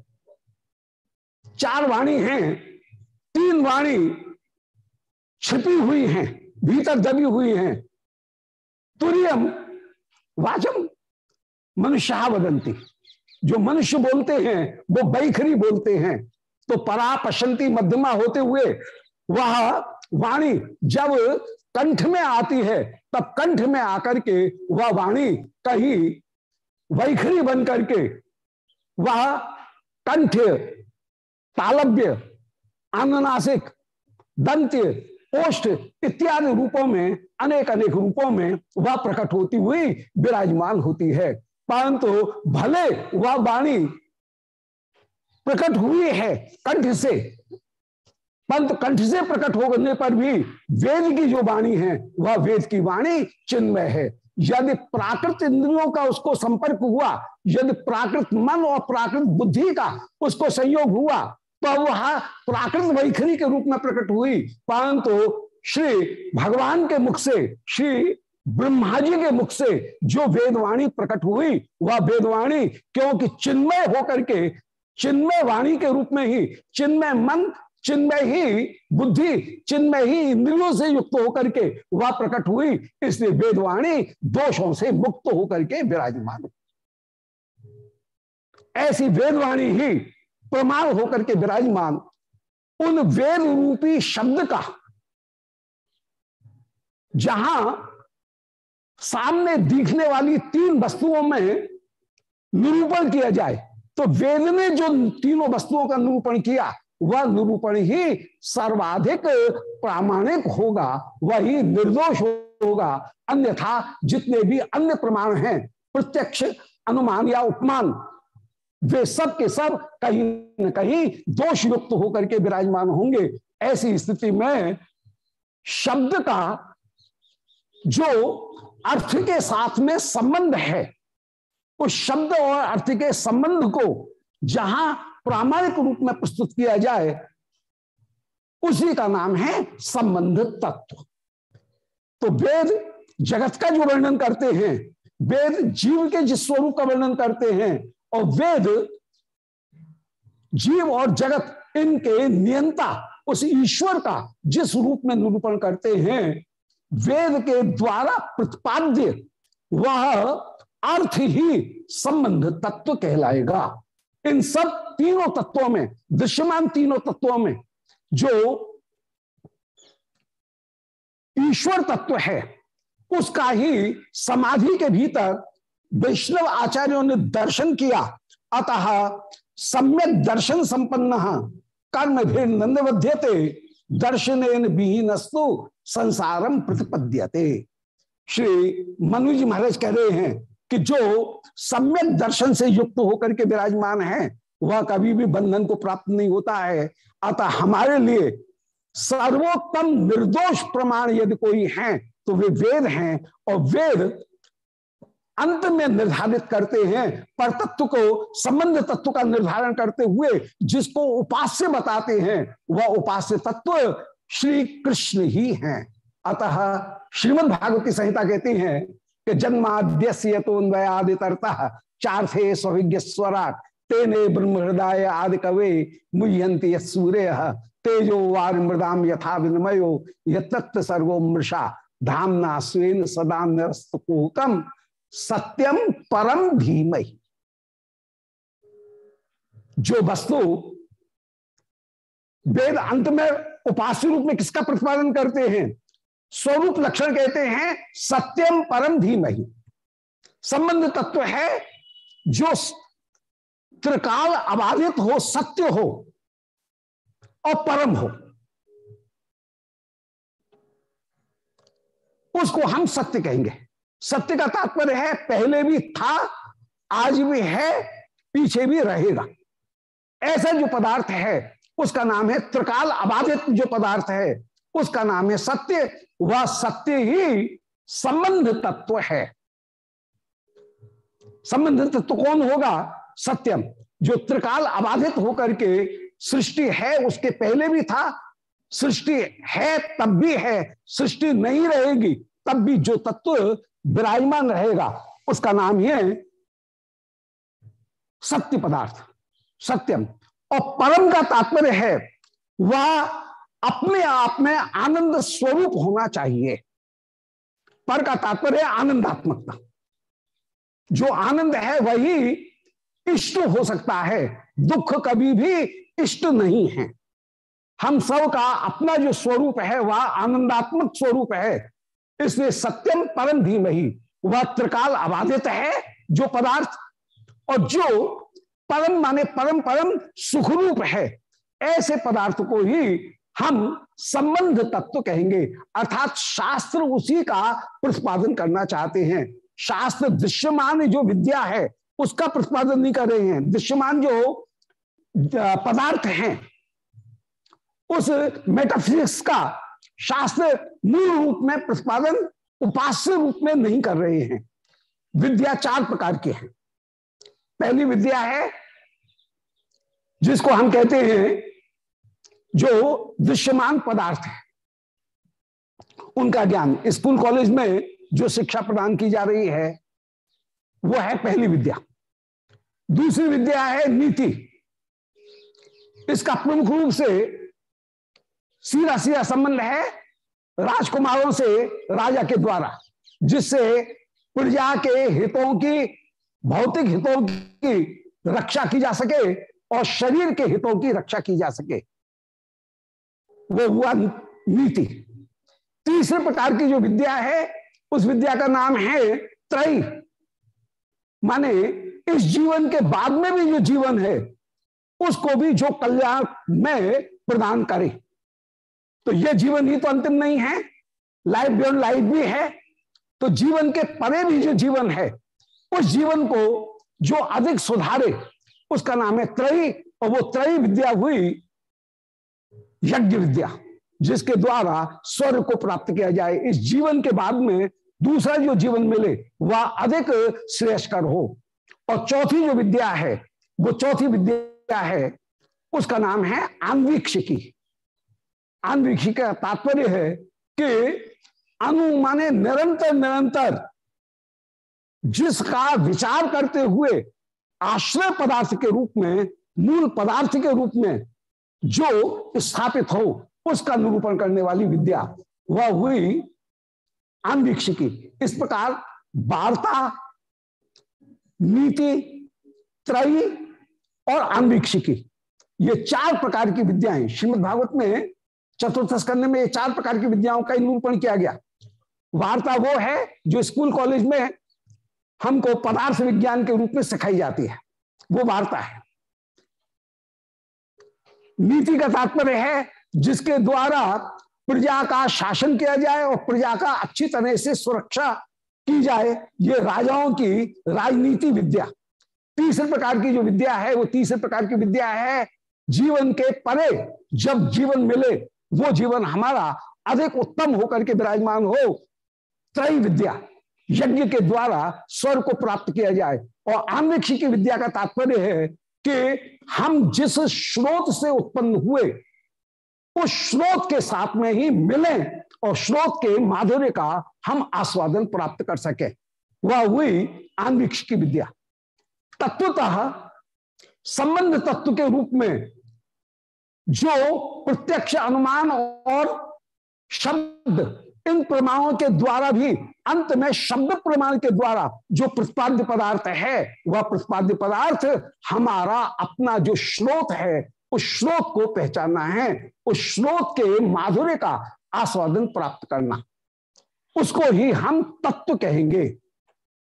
चार वाणी हैं, तीन वाणी छिपी हुई हैं, भीतर दबी हुई हैं। तुरियम, वाचम, मनुष्य बदंती जो मनुष्य बोलते हैं, वो बैखरी बोलते हैं। तो परा पशंती मध्यमा होते हुए वह वाणी जब कंठ में आती है, तब कंठ में आकर के वह वाणी कहीं वैखरी बन करके वह कंठ तालब्य अनुनासिक दंत्य, ओष्ठ इत्यादि रूपों में अनेक अनेक रूपों में वह प्रकट होती हुई विराजमान होती है। परंतु भले वह वाणी प्रकट हुई है कंठ से पंत कंठ से प्रकट होने पर भी वेद की जो वाणी है, वह वेद की वाणी चिन्मय है। यदि प्राकृत इंद्रियों का उसको संपर्क हुआ, यदि प्राकृत मन और प्राकृत बुद्धि का उसको संयोग हुआ तो वह प्राकृत वैखरी के रूप में प्रकट हुई। परंतु श्री भगवान के मुख से, श्री ब्रह्मा जी के मुख से जो वेदवाणी प्रकट हुई, वह वेदवाणी क्योंकि चिन्मय होकर के, चिन्मय वाणी के रूप में ही, चिन्मय मन चिन्मय ही बुद्धि, चिन्मय ही इंद्रियों से युक्त होकर के वह प्रकट हुई। इसलिए वेदवाणी दोषों से मुक्त होकर के विराजमान ऐसी वेदवाणी ही प्रमाण होकर के विराजमान। उन वेद रूपी शब्द का, जहाँ सामने दिखने वाली तीन वस्तुओं में निरूपण किया जाए तो वेद ने जो तीनों वस्तुओं का निरूपण किया वह निरूपण ही सर्वाधिक प्रामाणिक होगा, वही निर्दोष होगा। अन्यथा जितने भी अन्य प्रमाण हैं, प्रत्यक्ष, अनुमान या उपमान, वे सब के सब कहीं न कहीं दोष युक्त होकर के विराजमान होंगे। ऐसी स्थिति में शब्द का जो अर्थ के साथ में संबंध है, उस शब्द और अर्थ के संबंध को जहाँ प्रामाणिक रूप में प्रस्तुत किया जाए, उसी का नाम है संबंध तत्व। तो वेद जगत का जो वर्णन करते हैं, वेद जीव के जिस स्वरूप का वर्णन करते हैं, और वेद जीव और जगत इनके नियंता, उस ईश्वर का जिस रूप में निरूपण करते हैं, वेद के द्वारा प्रतिपाद्य वह अर्थ ही संबंध तत्व कहलाएगा। इन सब तीनों तत्वों में, दृश्यमान तीनों तत्वों में जो ईश्वर तत्व है, उसका ही समाधि के भीतर वैष्णव आचार्यों ने दर्शन किया। अतः सम्यक दर्शन संपन्न कर्म भी नंदवध्यते दर्शन विहीनस्तु संसारम प्रतिपद्यते। श्री मनुज महाराज कह रहे हैं कि जो सम्यक दर्शन से युक्त होकर के विराजमान है, वह कभी भी बंधन को प्राप्त नहीं होता है। अतः हमारे लिए सर्वोत्तम निर्दोष प्रमाण यदि कोई है तो वे वेद हैं और वेद अंत में निर्धारित करते हैं। पर तत्व को, संबंध तत्व का निर्धारण करते हुए जिसको उपास्य बताते हैं, वह उपास्य तत्व श्री कृष्ण ही हैं। अतः श्रीमद भागवती संहिता कहती हैं कि जन्माद्य तो चार थे स्विज्ञ स्वराट तेने ब्रह्म हृदय आदि कवे मुह्यंती सूर्य, तेजो वार मृदाम यथा विनमयो यत्त सर्वो मृषा धामना स्वेन सदा निरस्त निरस्तुकम सत्यम परम धीमय जो वस्तु वेद अंत में उपास्य रूप में किसका प्रतिपादन करते हैं? स्वरूप लक्षण कहते हैं, सत्यम परम धीमही। संबंध तत्व है, जो त्रिकाल अबाधित हो, सत्य हो और परम हो। उसको हम सत्य कहेंगे। सत्य का तात्पर्य है, पहले भी था, आज भी है, पीछे भी रहेगा। ऐसा जो पदार्थ है, उसका नाम है त्रिकाल अबाधित जो पदार्थ है, उसका नाम है सत्य। वह सत्य ही संबंध तत्व है। संबंध तत्व कौन होगा? सत्यम। जो त्रिकाल अबाधित होकर के सृष्टि है, उसके पहले भी था, सृष्टि है, तब भी है, सृष्टि नहीं रहेगी, तब भी जो तत्व विराजमान रहेगा, उसका नाम ही सत्य पदार्थ, सत्यम। और परम का तात्पर्य है, वह अपने आप में आनंद स्वरूप होना चाहिए। पर का तात्पर्य आनंदात्मकता। जो आनंद है वही इष्ट हो सकता है। दुख कभी भी इष्ट नहीं है। हम सब का अपना जो स्वरूप है, वह आनंदात्मक स्वरूप है। इसलिए सत्यम परम धीम ही वह त्रिकाल अबाधित है, जो पदार्थ और जो परम माने परम परम सुखरूप है, ऐसे पदार्थ को ही हम संबंध तत्व कहेंगे। अर्थात शास्त्र उसी का प्रतिपादन करना चाहते हैं। शास्त्र दृश्यमान जो विद्या है, उसका प्रतिपादन नहीं कर रहे हैं। दृश्यमान जो पदार्थ हैं, उस मेटाफिजिक्स का शास्त्र मूल रूप में प्रतिपादन उपास्य रूप में नहीं कर रहे हैं। विद्या चार प्रकार की है। पहली विद्या है, जिसको हम कहते हैं जो दृश्यमान पदार्थ है। उनका ज्ञान, स्कूल कॉलेज में जो शिक्षा प्रदान की जा रही है, वो है पहली विद्या। दूसरी विद्या है नीति। इसका प्रमुख रूप से सीधा सीधा संबंध है राजकुमारों से राजा के द्वारा, जिससे प्रजा के हितों की, भौतिक हितों की रक्षा की जा सके और शरीर के हितों की रक्षा की जा सके। वो हुआ नीति। तीसरे प्रकार की जो विद्या है, उस विद्या का नाम है त्रय। माने इस जीवन के बाद में भी जो जीवन है, उसको भी जो कल्याण में प्रदान करे। तो ये जीवन ही तो अंतिम नहीं है लाइफ बियॉन्ड लाइफ भी है। तो जीवन के परे भी जो जीवन है, उस जीवन को जो अधिक सुधारे, उसका नाम है त्रयी। और वो त्रयी विद्या हुई यज्ञ विद्या, जिसके द्वारा स्वर्ग को प्राप्त किया जाए। इस जीवन के बाद में दूसरा जो जीवन मिले, वह अधिक श्रेयस्कर हो। और चौथी जो विद्या है, वो चौथी विद्या है, उसका नाम है आन्वीक्षिकी आन्वीक्षी का तात्पर्य है कि अनु माने निरंतर निरंतर जिसका विचार करते हुए आश्रय पदार्थ के रूप में, मूल पदार्थ के रूप में जो स्थापित हो, उसका निरूपण करने वाली विद्या, वह हुई आन्वीक्षिकी इस प्रकार वार्ता, नीति, त्रयी और आन्वीक्षिकी ये चार प्रकार की विद्याएँ, श्रीमद भागवत में चतुर्थ स्कंद में ये चार प्रकार की विद्याओं का निरूपण किया गया। वार्ता वो है जो स्कूल कॉलेज में हमको पदार्थ विज्ञान के रूप में सिखाई जाती है। वो वार्ता है। नीति का तात्पर्य है जिसके द्वारा प्रजा का शासन किया जाए और प्रजा का अच्छी तरह से सुरक्षा की जाए, ये राजाओं की राजनीति विद्या। तीसरे प्रकार की जो विद्या है, वो तीसरे प्रकार की विद्या है, जीवन के परे जब जीवन मिले, वो जीवन हमारा अधिक उत्तम होकर के विराजमान हो त्रय विद्या यज्ञ के द्वारा स्वर को प्राप्त किया जाए। और आन्वेक्षी की विद्या का तात्पर्य है कि हम जिस स्रोत से उत्पन्न हुए, उस स्रोत के साथ में ही मिले और स्रोत के माधुर्य का हम आस्वादन प्राप्त कर सके। वह हुई आन्वीक्ष की विद्या। तत्वतः संबंध तत्व के रूप में जो प्रत्यक्ष अनुमान और शब्द इन प्रमाणों के द्वारा भी, अंत में शब्द प्रमाण के द्वारा जो प्रतिपाद्य पदार्थ है, वह प्रतिपाद्य पदार्थ हमारा अपना जो स्रोत है, उस श्लोक को पहचानना है, उस श्लोक के माधुर्य का आस्वादन प्राप्त करना। उसको ही हम तत्व कहेंगे।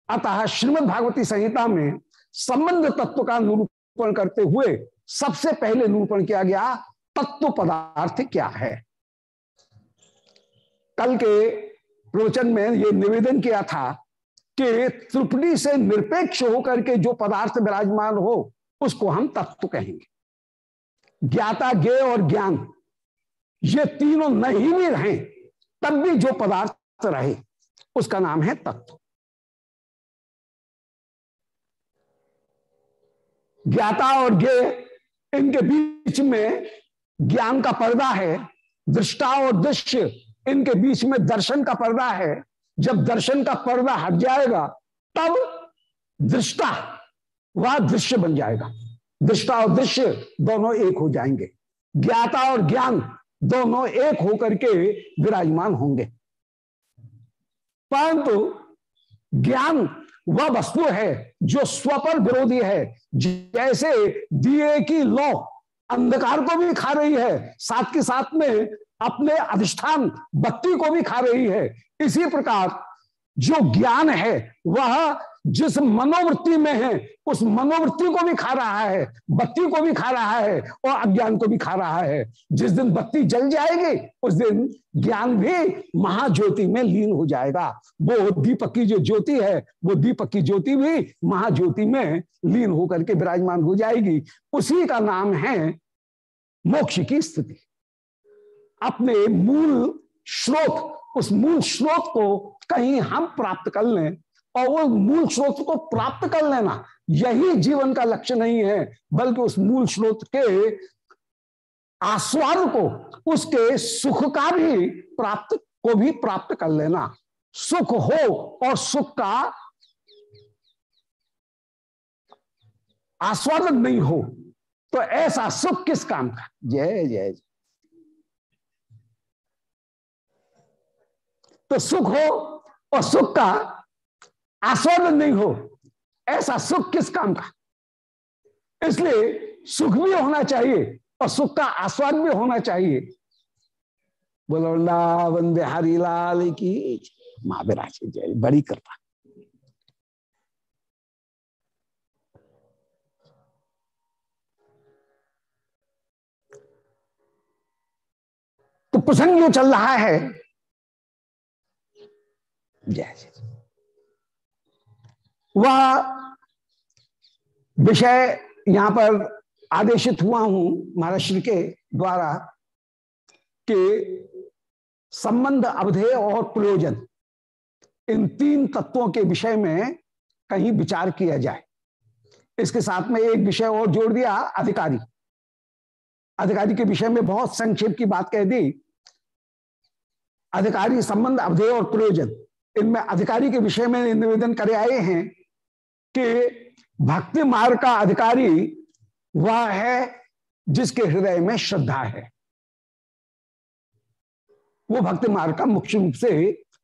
अतः श्रीमद भागवती संहिता में संबंध तत्व का निरूपण करते हुए सबसे पहले निरूपण किया गया, तत्व पदार्थ क्या है? कल के प्रवचन में ये निवेदन किया था कि त्रिपुटी से निरपेक्ष होकर के जो पदार्थ विराजमान हो, उसको हम तत्व कहेंगे। ज्ञाता ज्ञ और ज्ञान, ये तीनों नहीं भी रहे, तब भी जो पदार्थ रहे, उसका नाम है तत्व। ज्ञाता और ज्ञ, इनके बीच में ज्ञान का पर्दा है, दृष्टा और दृश्य इनके बीच में दर्शन का पर्दा है। जब दर्शन का पर्दा हट जाएगा, तब दृष्टा वह दृश्य बन जाएगा। दृष्टा और दृश्य दोनों एक हो जाएँगे। ज्ञाता और ज्ञान दोनों एक होकर के विराजमान होंगे। परंतु ज्ञान वह वस्तु है जो स्वपर विरोधी है। जैसे दिए की लौ अंधकार को भी खा रही है, साथ के साथ में अपने अधिष्ठान बत्ती को भी खा रही है। इसी प्रकार जो ज्ञान है, वह जिस मनोवृत्ति में है, उस मनोवृत्ति को भी खा रहा है बत्ती को भी खा रहा है और अज्ञान को भी खा रहा है। जिस दिन बत्ती जल जाएगी, उस दिन ज्ञान भी महाज्योति में लीन हो जाएगा। वो दीपक की जो ज्योति है, वो दीपक की ज्योति भी महाज्योति में लीन होकर के विराजमान हो जाएगी। उसी का नाम है मोक्ष की स्थिति। अपने मूल स्रोत, उस मूल स्रोत को कहीं हम प्राप्त कर लें और वो मूल स्रोत को प्राप्त कर लेना, यही जीवन का लक्ष्य नहीं है, बल्कि उस मूल स्रोत के आस्वाद को, उसके सुख का भी प्राप्त, को भी प्राप्त कर लेना। सुख हो और सुख का आस्वादन नहीं हो तो ऐसा सुख किस काम का? जय जय तो सुख हो और सुख का आस्वादन नहीं हो। ऐसा सुख किस काम का? इसलिए सुख भी होना चाहिए और सुख का आस्वाद भी होना चाहिए। बोलो, वृंदावन बिहारी लाल की माँ विराज जय। बड़ी कृपा। तो प्रसंग जो चल रहा है जय वह विषय यहाँ पर आदेशित हुआ हूँ महाराष्ट्र के द्वारा कि संबंध, अवधेय और प्रयोजन इन तीन तत्वों के विषय में कहीं विचार किया जाए। इसके साथ में एक विषय और जोड़ दिया, अधिकारी। अधिकारी के विषय में बहुत संक्षेप की बात कह दी। अधिकारी, संबंध, अवधेय और प्रयोजन। इनमें अधिकारी के विषय में निवेदन करे आए हैं कि भक्ति मार्ग का अधिकारी वह है जिसके हृदय में श्रद्धा है। वो भक्ति मार्ग का मुख्य रूप से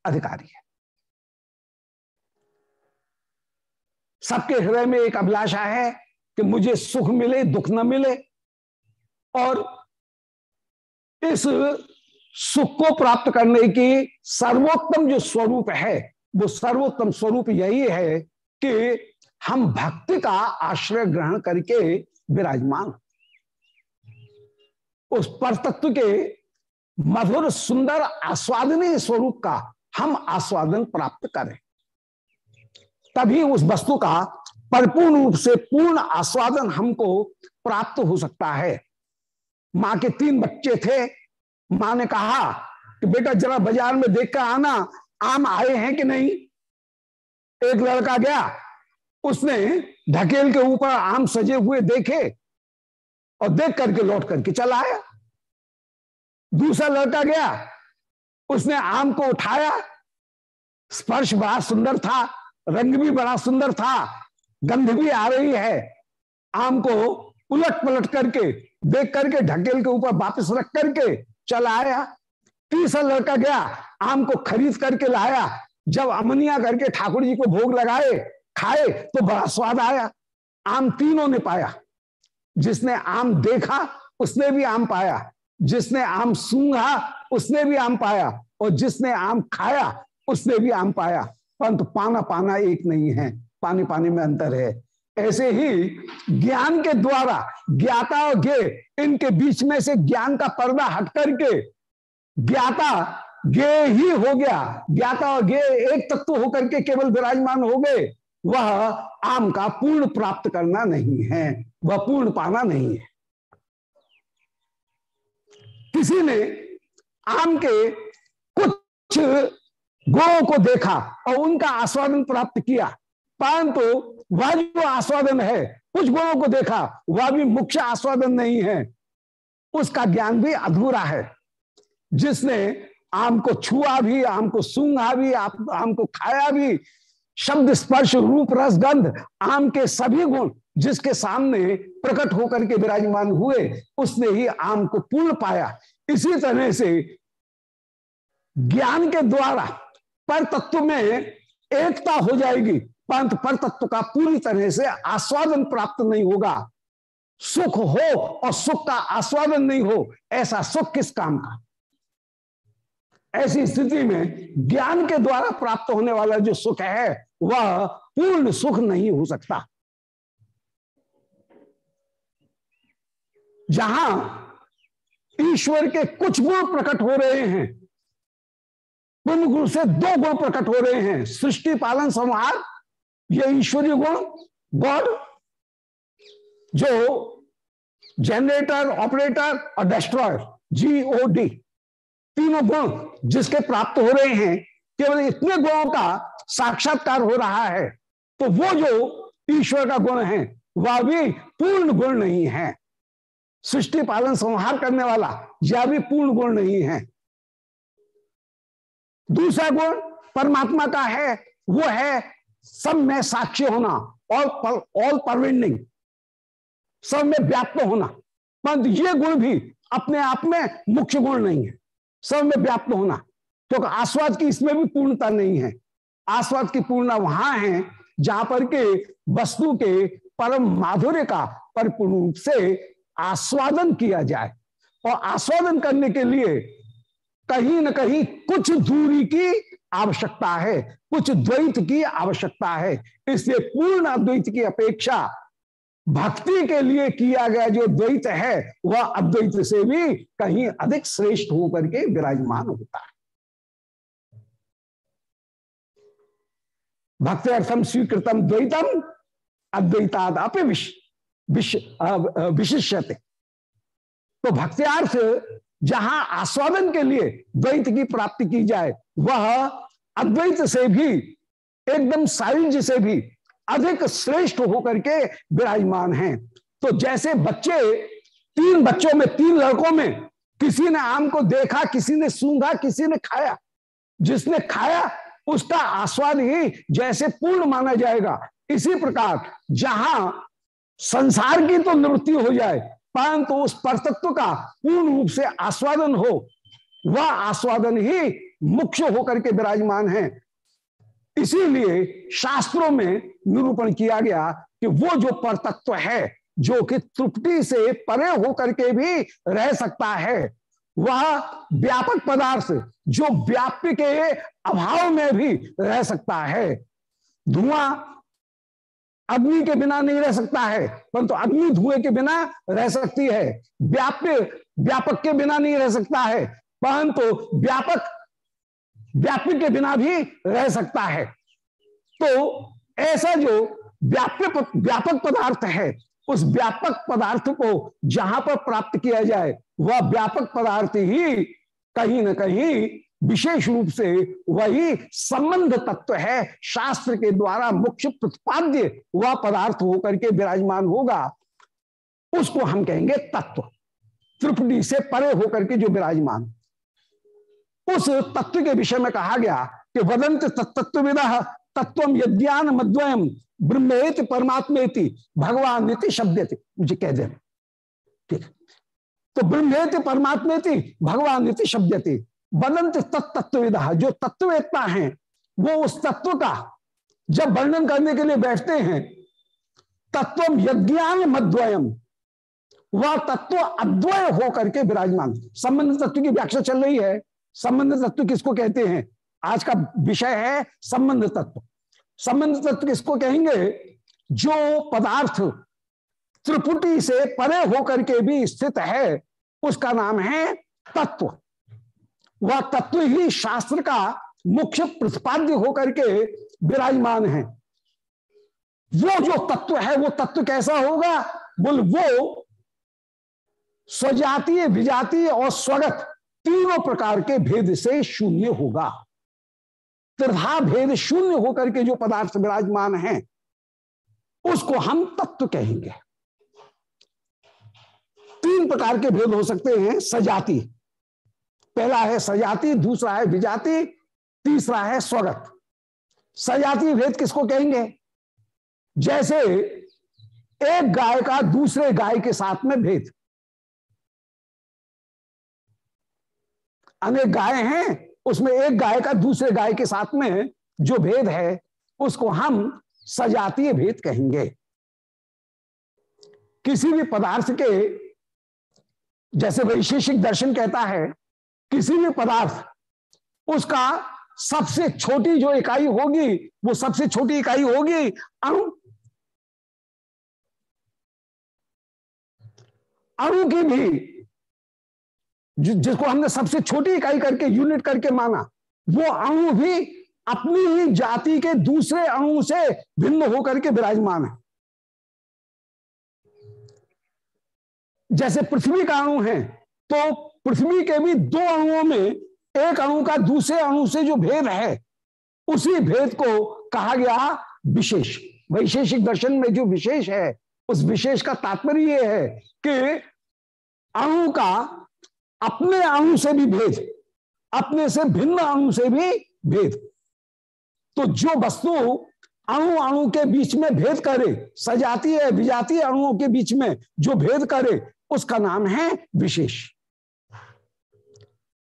अधिकारी है। सबके हृदय में एक अभिलाषा है कि मुझे सुख मिले, दुख न मिले और इस सुख को प्राप्त करने की सर्वोत्तम जो स्वरूप है, वो सर्वोत्तम स्वरूप यही है कि हम भक्ति का आश्रय ग्रहण करके विराजमान। उस पर तत्व के मधुर, सुंदर, आस्वादनीय स्वरूप का हम आस्वादन प्राप्त करें। तभी उस वस्तु का परिपूर्ण रूप से पूर्ण आस्वादन हमको प्राप्त हो सकता है। माँ के तीन बच्चे थे माँ ने कहा कि बेटा जरा बाज़ार में देख कर आना, आम आए हैं कि नहीं? एक लड़का गया, उसने ढकेल के ऊपर आम सजे हुए देखे और देख करके लौट करके चला आया। दूसरा लड़का गया, उसने आम को उठाया, स्पर्श बड़ा सुंदर था, रंग भी बड़ा सुंदर था, गंध भी आ रही है। आम को उलट पलट करके, देख करके ढकेल के ऊपर वापस रख करके चला आया तीसरा लड़का गया, आम को खरीद करके लाया। जब अमनिया करके ठाकुर जी को भोग लगाए, खाए तो बड़ा स्वाद आया। आम तीनों ने पाया। जिसने आम देखा, उसने भी आम पाया। जिसने आम सूंघा, उसने भी आम पाया। और जिसने आम खाया, उसने भी आम पाया। परंतु पाना पाना एक नहीं है। पानी पानी में अंतर है। ऐसे ही ज्ञान के द्वारा, ज्ञाता और गे इनके बीच में से ज्ञान का पर्दा हट करके ज्ञाता गे ही हो गया। ज्ञाता और गे एक तत्व होकर के केवल विराजमान हो गए। वह आम का पूर्ण प्राप्त करना नहीं है। वह पूर्ण पाना नहीं है। किसी ने आम के कुछ गुणों को देखा और उनका आस्वादन प्राप्त किया। परंतु वह जो आस्वादन है। कुछ गुणों को देखा वह भी मुख्य आस्वादन नहीं है। उसका ज्ञान भी अधूरा है। जिसने आम को छुआ भी, आम को सूंघा भी आम को खाया भी, शब्द स्पर्श, रूप, रस, गंध, आम के सभी गुण जिसके सामने प्रकट होकर के विराजमान हुए, उसने ही आम को पूर्ण पाया। इसी तरह से ज्ञान के द्वारा पर तत्व में एकता हो जाएगी। परंतु पर तत्व का पूरी तरह से आस्वादन प्राप्त नहीं होगा। सुख हो और सुख का आस्वादन नहीं हो, ऐसा सुख किस काम का? ऐसी स्थिति में ज्ञान के द्वारा प्राप्त होने वाला जो सुख है, वह पूर्ण सुख नहीं हो सकता। जहाँ ईश्वर के कुछ गुण प्रकट हो रहे हैं पूर्ण गुण से दो गुण प्रकट हो रहे हैं, सृष्टि, पालन, संहार ये ईश्वरीय गुण गॉड जो जनरेटर ऑपरेटर और डिस्ट्रॉयर जी ओ डी तीनों गुण जिसके प्राप्त हो रहे हैं, केवल इतने गुणों का साक्षात्कार हो रहा है तो वो जो ईश्वर का गुण है, वह भी पूर्ण गुण नहीं है। सृष्टि, पालन, संहार करने वाला, यह भी पूर्ण गुण नहीं है। दूसरा गुण परमात्मा का है, वो है सब में साक्षी होना ऑल पर, ऑल परविंडिंग सब में व्याप्त होना। परंतु ये गुण भी अपने आप में मुख्य गुण नहीं है। सब में व्याप्त होना। क्योंकि तो आस्वाद की इसमें भी पूर्णता नहीं है। आस्वाद की पूर्णता वहाँ है जहाँ पर के वस्तु के परम माधुर्य का परिपूर्ण रूप से आस्वादन किया जाए। और आस्वादन करने के लिए कहीं ना कहीं कुछ दूरी की आवश्यकता है। कुछ द्वैत की आवश्यकता है। इसलिए पूर्ण अद्वैत की अपेक्षा भक्ति के लिए किया गया जो द्वैत है, वह अद्वैत से भी कहीं अधिक श्रेष्ठ होकर के विराजमान होता है। भक्ति अर्थम स्वीकृतम द्वैतम अद्वैताद अपे विशिष्यते। तो भक्त्यार्थ जहाँ आस्वादन के लिए द्वैत की प्राप्ति की जाए वह अद्वैत से भी, एकदम सायुज्य से भी, अधिक श्रेष्ठ होकर के विराजमान हैं। तो जैसे बच्चे, तीन बच्चों में, तीन लड़कों में, किसी ने आम को देखा, किसी ने सूंघा, किसी ने खाया। जिसने खाया, उसका आस्वाद ही जैसे पूर्ण माना जाएगा। इसी प्रकार, जहाँ संसार की तो निवृत्ति हो जाए, परंतु तो उस परतत्व का पूर्ण रूप से आस्वादन हो, वह आस्वादन ही मुख्य होकर के विराजमान है। इसीलिए शास्त्रों में निरूपण किया गया कि वो जो परतत्व है, जो कि त्रुटि से परे होकर के भी रह सकता है, वह व्यापक पदार्थ जो व्याप्य के अभाव में भी रह सकता है। धुआँ अग्नि के बिना नहीं रह सकता है, परंतु अग्नि धुएँ के बिना रह सकती है। व्याप्य व्यापक के बिना नहीं रह सकता है, परंतु व्यापक व्याप्य के बिना भी रह सकता है। तो ऐसा जो व्याप्य व्यापक पदार्थ है, उस व्यापक पदार्थ को जहाँ पर प्राप्त किया जाए, वह व्यापक पदार्थ ही कहीं ना कहीं विशेष रूप से वही संबंध तत्व है, शास्त्र के द्वारा मुख्य प्रतिपाद्य वह पदार्थ होकर के विराजमान होगा। उसको हम कहेंगे तत्व। त्रिपुटी से परे होकर के जो विराजमान। उस तत्व के विषय में कहा गया कि वदंत तत्व विदा तत्व यज्ञान मद्वयम ब्रह्मेत परमात्मेति भगवान नीति शब्द मुझे कह दे। ठीक। तो ब्रह्मेत परमात्मेति भगवान नीति शब्द बदंत तत्तत्विदा जो तत्ववेत्ता हैं, वो उस तत्व का जब वर्णन करने के लिए बैठते हैं तत्व यज्ञान मद्वयम वह तत्व अद्वय होकर के विराजमान। संबंध तत्व की व्याख्या चल रही है। संबंध तत्व किसको कहते हैं? आज का विषय है संबंध तत्व। संबंध तत्व किसको कहेंगे? जो पदार्थ त्रिपुटी से परे होकर के भी स्थित है, उसका नाम है तत्व। वह तत्व ही शास्त्र का मुख्य प्रतिपाद्य होकर के विराजमान है। वो जो तत्व है, वो तत्व कैसा होगा? बोल, वो स्वजातीय, विजातीय और स्वगत तीनों प्रकार के भेद से शून्य होगा। त्रिधा भेद शून्य होकर के जो पदार्थ विराजमान है, उसको हम तत्व कहेंगे। तीन प्रकार के भेद हो सकते हैं, सजाति। पहला है सजाति, दूसरा है विजाति, तीसरा है स्वगत। सजाति भेद किसको कहेंगे? जैसे एक गाय का दूसरे गाय के साथ में भेद। अनेक गाय हैं, उसमें एक गाय का दूसरे गाय के साथ में जो भेद है, उसको हम सजातीय भेद कहेंगे। किसी भी पदार्थ के, जैसे वैशेषिक दर्शन कहता है, किसी भी पदार्थ, उसका सबसे छोटी जो इकाई होगी, वो सबसे छोटी इकाई होगी, अणु। अणु की भी जिसको हमने सबसे छोटी इकाई करके यूनिट करके माना, वो अणु भी अपनी ही जाति के दूसरे अणु से भिन्न होकर के विराजमान है। जैसे पृथ्वी का अणु है तो पृथ्वी के भी दो अणुओं में एक अणु का दूसरे अणु से जो भेद है, उसी भेद को कहा गया विशेष। वैशेषिक दर्शन में जो विशेष है, उस विशेष का तात्पर्य यह है कि अणु का अपने अणु से भी भेद। अपने से भिन्न अणु से भी भेद। तो जो वस्तु अणु अणु के बीच में भेद करे सजातीय विजातीय अणुओं के बीच में जो भेद करे, उसका नाम है विशेष।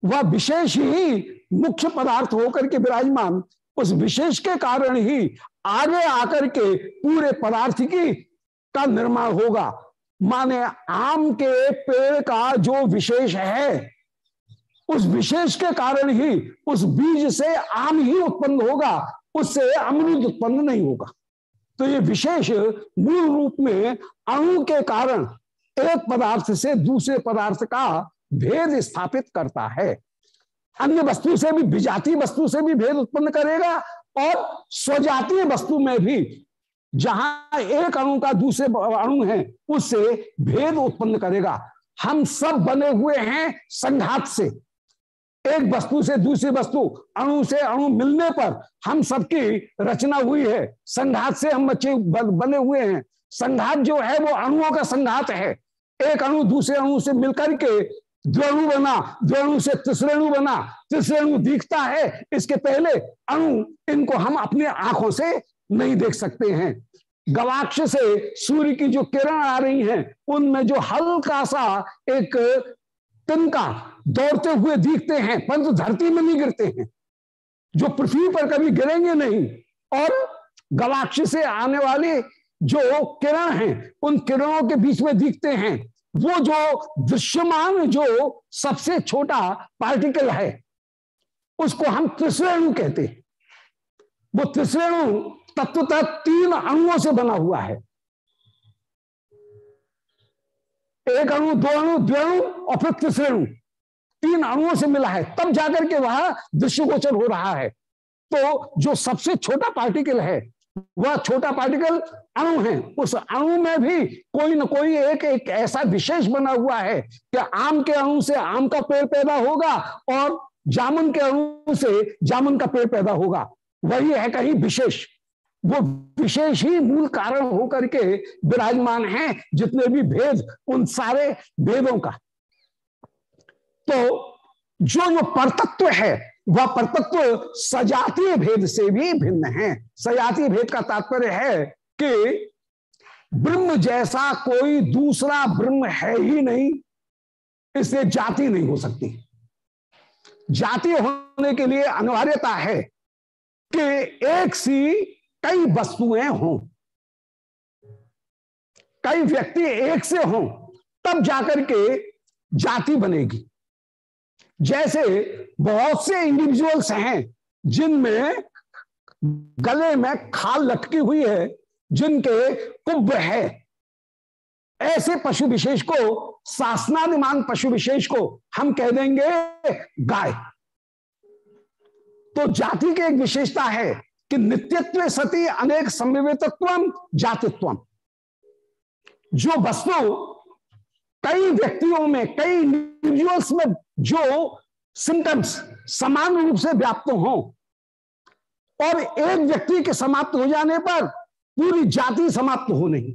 वह विशेष ही मुख्य पदार्थ होकर के विराजमान, उस विशेष के कारण ही आगे आकर के पूरे पदार्थ की का निर्माण होगा। माने आम के पेड़ का जो विशेष है, उस विशेष के कारण ही उस बीज से आम ही उत्पन्न होगा, उससे अमृत उत्पन्न नहीं होगा। तो ये विशेष मूल रूप में अणु के कारण एक पदार्थ से दूसरे पदार्थ का भेद स्थापित करता है। अन्य वस्तु से भी, विजातीय वस्तु से भी भेद उत्पन्न करेगा और स्वजातीय वस्तु में भी जहाँ एक अणु का दूसरे अणु है, उससे भेद उत्पन्न करेगा। हम सब बने हुए हैं संघात से। एक वस्तु से दूसरी वस्तु, अणु से अणु मिलने पर हम सबकी रचना हुई है। संघात से हम बच्चे बने हुए हैं। संघात जो है, वो अणुओं का संघात है। एक अणु दूसरे अणु से मिलकर के द्वेणु बना, द्वेणु से त्रिश्रेणु बना त्रिश्रेणु दिखता है। इसके पहले अणु इनको हम अपने आँखों से नहीं देख सकते हैं। गवाक्ष से सूर्य की जो किरण आ रही हैं, उनमें जो हल्का सा एक तिनका दौड़ते हुए दिखते हैं, परंतु धरती में नहीं गिरते हैं। जो पृथ्वी पर कभी गिरेंगे नहीं। और गवाक्ष से आने वाले जो किरण हैं, उन किरणों के बीच में दिखते हैं। वो जो दृश्यमान, जो सबसे छोटा पार्टिकल है, उसको हम त्रिश्रेणु कहते हैं। वो त्रिश्रेणु तत्वतः तीन अणुओं से बना हुआ है। एक अणु, दो अणु द्वेणु और फिर त्रिश्रेणु तीन अणुओं से मिला है। तब जाकर के वह दृश्यगोचर हो रहा है। तो जो सबसे छोटा पार्टिकल है, वह छोटा पार्टिकल अणु है। उस अणु में भी कोई ना कोई एक एक ऐसा विशेष बना हुआ है कि आम के अणु से आम का पेड़ पैदा होगा और जामुन के अणु से जामुन का पेड़ पैदा होगा। वही है कहीं विशेष। वो विशेष ही मूल कारण होकर के विराजमान है, जितने भी भेद, उन सारे भेदों का। तो जो जो परतत्व है, वह परतत्व सजातीय भेद से भी भिन्न है। सजातीय भेद का तात्पर्य है कि ब्रह्म जैसा कोई दूसरा ब्रह्म है ही नहीं इसलिए जाति नहीं हो सकती। जाति होने के लिए अनिवार्यता है कि एक सी कई वस्तुएँ हों। कई व्यक्ति एक से हों, तब जाकर के जाति बनेगी। जैसे बहुत से इंडिविजुअल्स हैं, जिनमें गले में खाल लटकी हुई है, जिनके कुब्र है। ऐसे पशु विशेष को शासनादिमान पशु विशेष को हम कह देंगे गाय। तो जाति की एक विशेषता है कि नित्यत्व सती अनेक संवितत्व जातित्व। जो वस्तु कई व्यक्तियों में, कई इंडिविजुअल्स में जो सिम्टम्स समान रूप से व्याप्त हो और एक व्यक्ति के समाप्त हो जाने पर पूरी जाति समाप्त हो नहीं,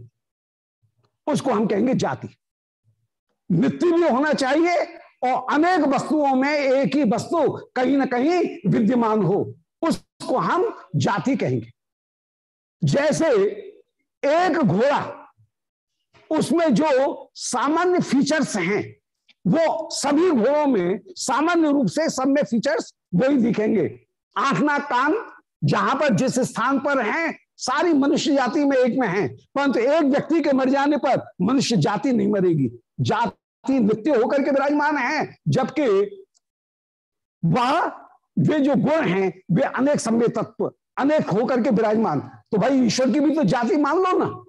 उसको हम कहेंगे जाति। मृत्यु भी होना चाहिए और अनेक वस्तुओं में एक ही वस्तु कहीं ना कहीं विद्यमान हो। उसको हम जाति कहेंगे। जैसे एक घोड़ा, उसमें जो सामान्य फीचर्स हैं, वो सभी घोड़ों में सामान्य रूप से सब में फीचर्स वही दिखेंगे। आँख ना कान, जहाँ पर जिस स्थान पर हैं, सारी मनुष्य जाति में एक में है, परंतु एक व्यक्ति के मर जाने पर मनुष्य जाति नहीं मरेगी। जाति नित्य होकर के विराजमान है, जबकि वह वे जो गुण हैं, वे अनेक समय तत्व, अनेक होकर के विराजमान। तो भाई ईश्वर की भी तो जाति मान लो ना।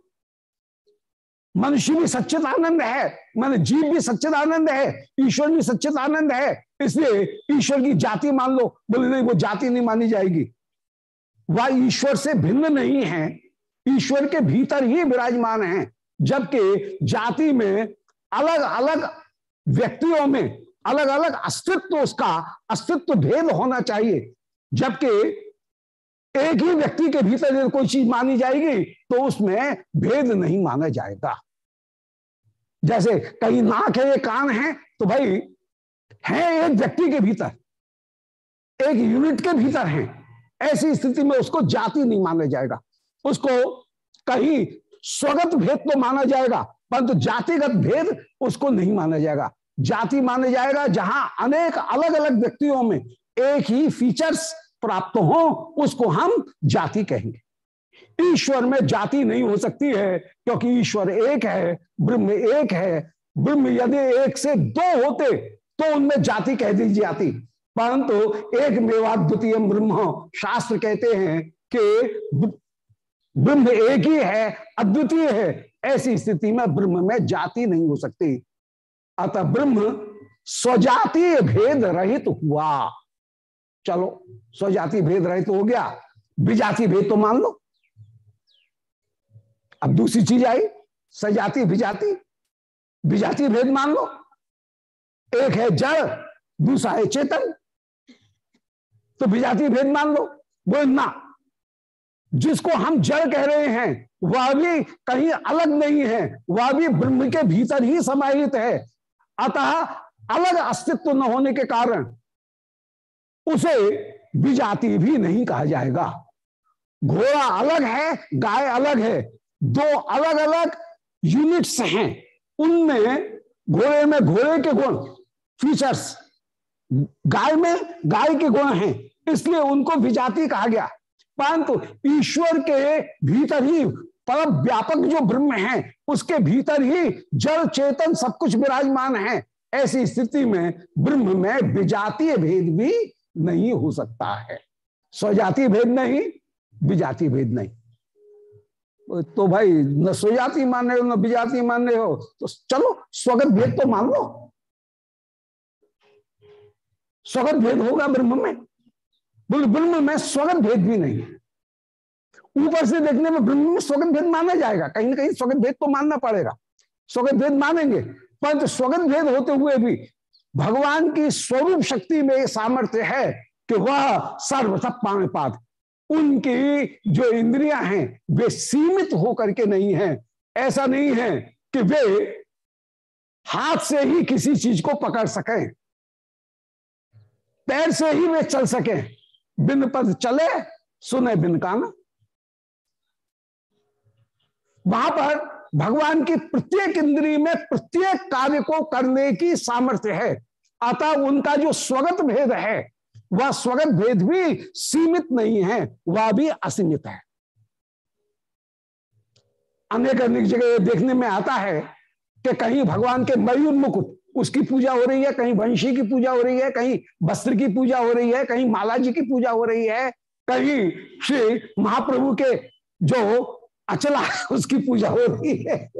मनुष्य भी सच्चित आनंद है, मान जीव भी सच्चित आनंद है, ईश्वर भी सच्चित आनंद है, इसलिए ईश्वर की जाति मान लो। बोले, नहीं, वो जाति नहीं मानी जाएगी। वह, ईश्वर से भिन्न नहीं है। ईश्वर के भीतर ही विराजमान है, जबकि जाति में अलग अलग व्यक्तियों में अलग अलग अस्तित्व, उसका अस्तित्व भेद होना चाहिए। जबकि एक ही व्यक्ति के भीतर यदि कोई चीज़ मानी जाएगी तो उसमें भेद नहीं माना जाएगा। जैसे कहीं नाक है कान है तो भाई, है एक व्यक्ति के भीतर, एक यूनिट के भीतर है, ऐसी स्थिति में उसको जाति नहीं माना जाएगा। उसको कहीं स्वगत भेद तो माना जाएगा, परंतु जातिगत भेद उसको नहीं माना जाएगा। जाति माने जाएगा, जहाँ अनेक अलग अलग व्यक्तियों में एक ही फीचर्स प्राप्त हो, उसको हम जाति कहेंगे। ईश्वर में जाति नहीं हो सकती है, क्योंकि ईश्वर एक है, ब्रह्म एक है। ब्रह्म यदि एक से दो होते तो उनमें जाति कह दी जाती। परंतु एक मेवा द्वितीय ब्रह्म शास्त्र कहते हैं कि ब्रह्म एक ही है, अद्वितीय है। ऐसी स्थिति में ब्रह्म में जाति नहीं हो सकती। अतः ब्रह्म स्वजातीय भेद रहित तो हुआ। चलो, स्वजाति भेद रहित तो हो गया। विजाति भेद तो मान लो। अब दूसरी चीज़ आई, सजाति, विजाति। विजाति भेद मान लो। एक है जड़, दूसरा है चेतन। तो विजाति भेद मान लो वो ना जिसको हम जड़ कह रहे हैं, वह भी कहीं अलग नहीं है, वह भी ब्रह्म के भीतर ही समाहित है। अतः अलग अस्तित्व न होने के कारण उसे विजाति भी नहीं कहा जाएगा। घोड़ा अलग है, गाय अलग है, दो अलग अलग यूनिट्स हैं। उनमें घोड़े में घोड़े के गुण फीचर्स गाय में गाय के गुण हैं, इसलिए उनको विजाति कहा गया। परंतु ईश्वर के भीतर ही पर व्यापक जो ब्रह्म है, उसके भीतर ही जड़, चेतन सब कुछ विराजमान है। ऐसी स्थिति में ब्रह्म में विजातीय भेद भी नहीं हो सकता है। स्वजातीय भेद नहीं, विजातीय भेद नहीं। तो भाई, न स्वजाति मान रहे हो, न विजाति मान रहे हो तो चलो, स्वगत भेद तो मान लो। स्वगत भेद होगा ब्रह्म में। ब्रह्म में स्वगत भेद भी नहीं है। ऊपर से देखने में ब्रह्म में स्वगत भेद माना जाएगा। कहीं ना कहीं स्वगत भेद तो मानना पड़ेगा। स्वगत भेद मानेंगे, परंतु स्वगत भेद होते हुए भी भगवान की स्वरूप शक्ति में सामर्थ्य है कि वह सर्वथा पाद उनकी जो इंद्रियाँ हैं, वे सीमित होकर के नहीं है। ऐसा नहीं है कि वे हाथ से ही किसी चीज़ को पकड़ सकें, पैर से ही वे चल सके। बिन पद चले, सुने बिन कान। वहाँ पर भगवान की प्रत्येक इंद्री में प्रत्येक कार्य को करने की सामर्थ्य है। अतः उनका जो स्वगत भेद है, वह स्वगत भेद भी सीमित नहीं है, वह भी असीमित है। अनेक अनेक जगह देखने में आता है कि कहीं भगवान के मयूर मुकुट उसकी पूजा हो रही है, कहीं वंशी की पूजा हो रही है, कहीं वस्त्र की पूजा हो रही है, कहीं माला जी की पूजा हो रही है, कहीं श्री महाप्रभु के जो अचला उसकी पूजा हो रही है।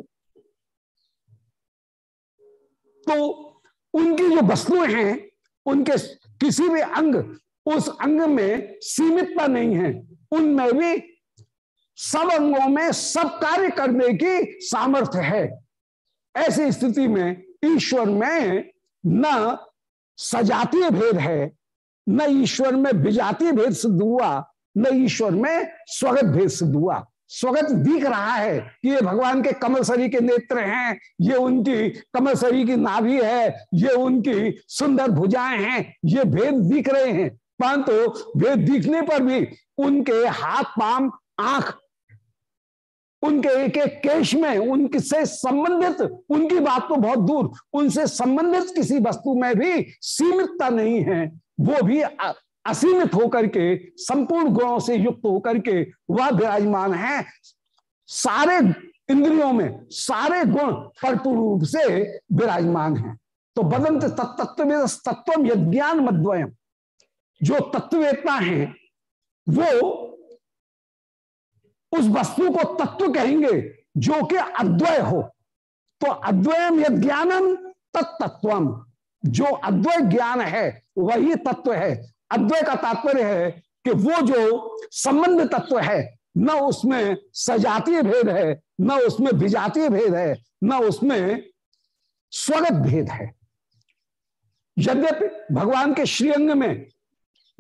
तो उनकी जो वस्तुएँ हैं, उनके किसी भी अंग, उस अंग में सीमितता नहीं है। उनमें भी सब अंगों में सब कार्य करने की सामर्थ्य है। ऐसी स्थिति में ईश्वर में न सजातीय भेद है, न ईश्वर में विजातीय भेद सिद्ध हुआ, न ईश्वर में स्वगत भेद सिद्ध हुआ। स्वगत दिख रहा है कि ये भगवान के कमल शरी के नेत्र हैं, ये उनकी कमल शरी की नाभि है, ये उनकी सुंदर भुजाएँ हैं, ये भेद दिख रहे हैं। परंतु तो भेद दिखने पर भी उनके हाथ पाम आँख, उनके एक एक केश में उनसे संबंधित, उनकी बात तो बहुत दूर, उनसे संबंधित किसी वस्तु में भी सीमितता नहीं है। वो भी असीमित होकर के, संपूर्ण गुणों से युक्त होकर के वह विराजमान है। सारे इंद्रियों में सारे गुण परिपूर्ण रूप से विराजमान है। तो बदंत तत्व तत्व यज्ञान मद्वयम। जो तत्ववेत्ता है, वो उस वस्तु को तत्व कहेंगे जो कि अद्वय हो। तो अद्वयम यद ज्ञानम तत्वम। जो अद्वय ज्ञान है, वही तत्व है। अद्वय का तात्पर्य है कि वो जो संबंध तत्व है, न उसमें सजातीय भेद है, न उसमें विजातीय भेद है, न उसमें स्वगत भेद है। यद्यपि भगवान के श्रीअंग में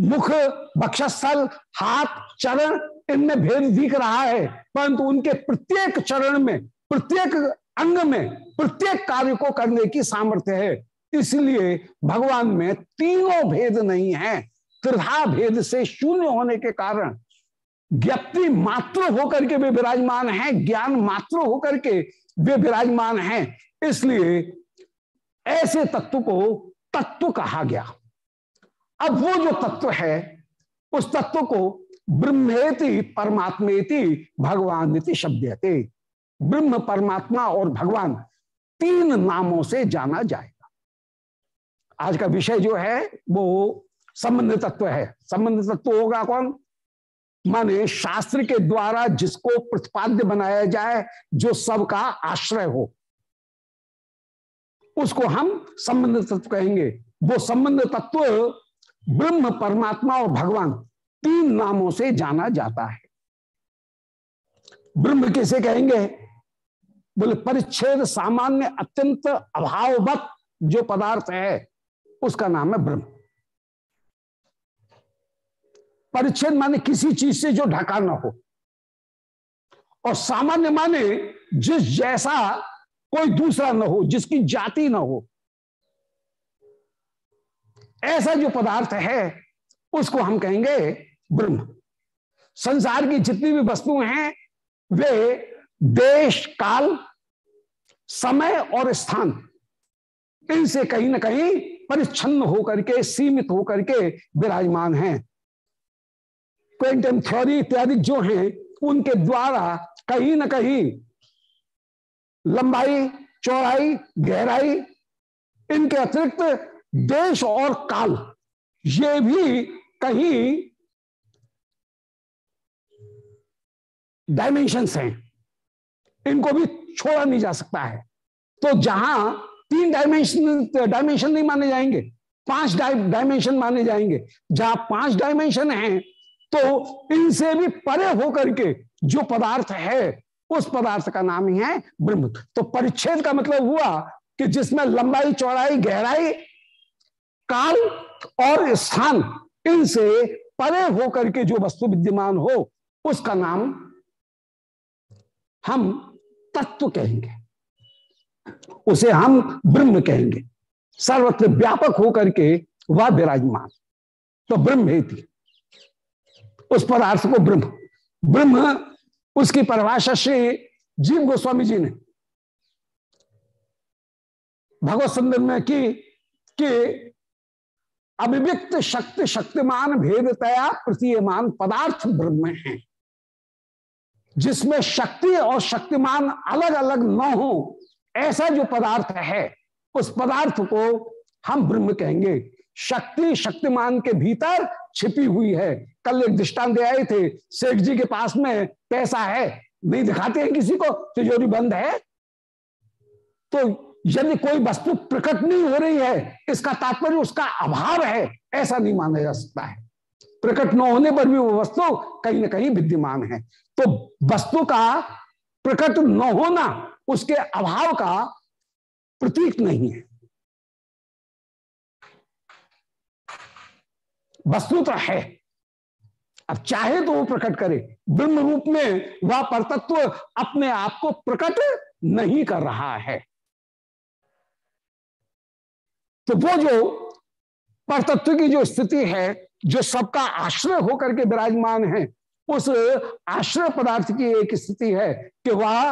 मुख, बक्षस्थल, हाथ, चरण, इनमें भेद दिख रहा है, परंतु उनके प्रत्येक चरण में, प्रत्येक अंग में, प्रत्येक कार्य को करने की सामर्थ्य है। इसलिए भगवान में तीनों भेद नहीं है। त्रिधा भेद से शून्य होने के कारण ज्ञप्ति मात्र होकर के वे विराजमान हैं, ज्ञान मात्र होकर के वे विराजमान हैं। इसलिए ऐसे तत्व को तत्व कहा गया। अब वो जो तत्व है, उस तत्व को ब्रह्मेति परमात्मेति भगवान शब्द ब्रह्म, परमात्मा और भगवान तीन नामों से जाना जाएगा। आज का विषय जो है, वो संबंध तत्व है। संबंध तत्व होगा कौन? माने शास्त्र के द्वारा जिसको प्रतिपाद्य बनाया जाए, जो सबका आश्रय हो। उसको हम संबंध तत्व कहेंगे। वो संबंध तत्व ब्रह्म, परमात्मा और भगवान तीन नामों से जाना जाता है। ब्रह्म कैसे कहेंगे? बोले, परिच्छेद सामान्य अत्यंत अभाववत जो पदार्थ है, उसका नाम है ब्रह्म। परिच्छेद माने किसी चीज़ से जो ढका ना हो। और सामान्य माने जिस जैसा कोई दूसरा न हो, जिसकी जाति ना हो, ऐसा जो पदार्थ है, उसको हम कहेंगे ब्रह्म। संसार की जितनी भी वस्तुएँ हैं, वे देश, काल, समय और स्थान, इनसे कहीं ना कहीं परिच्छन्न होकर के, सीमित होकर के विराजमान हैं। क्वेंटम थ्योरी इत्यादि जो हैं, उनके द्वारा कहीं ना कहीं लंबाई, चौड़ाई, गहराई, इनके अतिरिक्त देश और काल, ये भी कहीं डायमेंशंस हैं। इनको भी छोड़ा नहीं जा सकता है। तो जहाँ तीन डायमेंशन डायमेंशन नहीं माने जाएँगे, पाँच डायमेंशन माने जाएँगे। जहाँ पाँच डायमेंशन हैं तो इनसे भी परे होकर के जो पदार्थ है, उस पदार्थ का नाम ही है ब्रह्म। तो परिच्छेद का मतलब हुआ कि जिसमें लंबाई, चौड़ाई, गहराई, काल और स्थान, इनसे परे होकर के जो वस्तु विद्यमान हो, उसका नाम हम तत्व कहेंगे। उसे हम ब्रह्म कहेंगे। सर्वत्र व्यापक होकर के वह विराजमान। तो ब्रह्म थी उस पदार्थ को ब्रह्म। ब्रह्म उसकी परिभाषा श्री जीव गोस्वामी जी ने। भगवत सुंदर में की, कि अभिव्यक्त शक्ति शक्तिमान भेदतया प्रतीयमान पदार्थ ब्रह्म है। जिसमें शक्ति और शक्तिमान अलग अलग न हो, ऐसा जो पदार्थ है, उस पदार्थ को हम ब्रह्म कहेंगे। शक्ति शक्तिमान के भीतर छिपी हुई है। कल एक दृष्टांत आए थे, सेठ जी के पास में पैसा है, नहीं दिखाते हैं किसी को तिजोरी बंद है। तो यदि कोई वस्तु प्रकट नहीं हो रही है, इसका तात्पर्य, उसका अभाव है, ऐसा नहीं माना जा सकता है। प्रकट न होने पर भी वो वस्तु कहीं ना कहीं विद्यमान है। तो वस्तु का प्रकट न होना, उसके अभाव का प्रतीक नहीं है। वस्तु तो है अब चाहे तो वो प्रकट करे। ब्रह्म रूप में वह परतत्व अपने आप को प्रकट नहीं कर रहा है। तो वो जो परतत्व की जो स्थिति है, जो सबका आश्रय होकर के विराजमान है, उस आश्रय पदार्थ की एक स्थिति है कि वह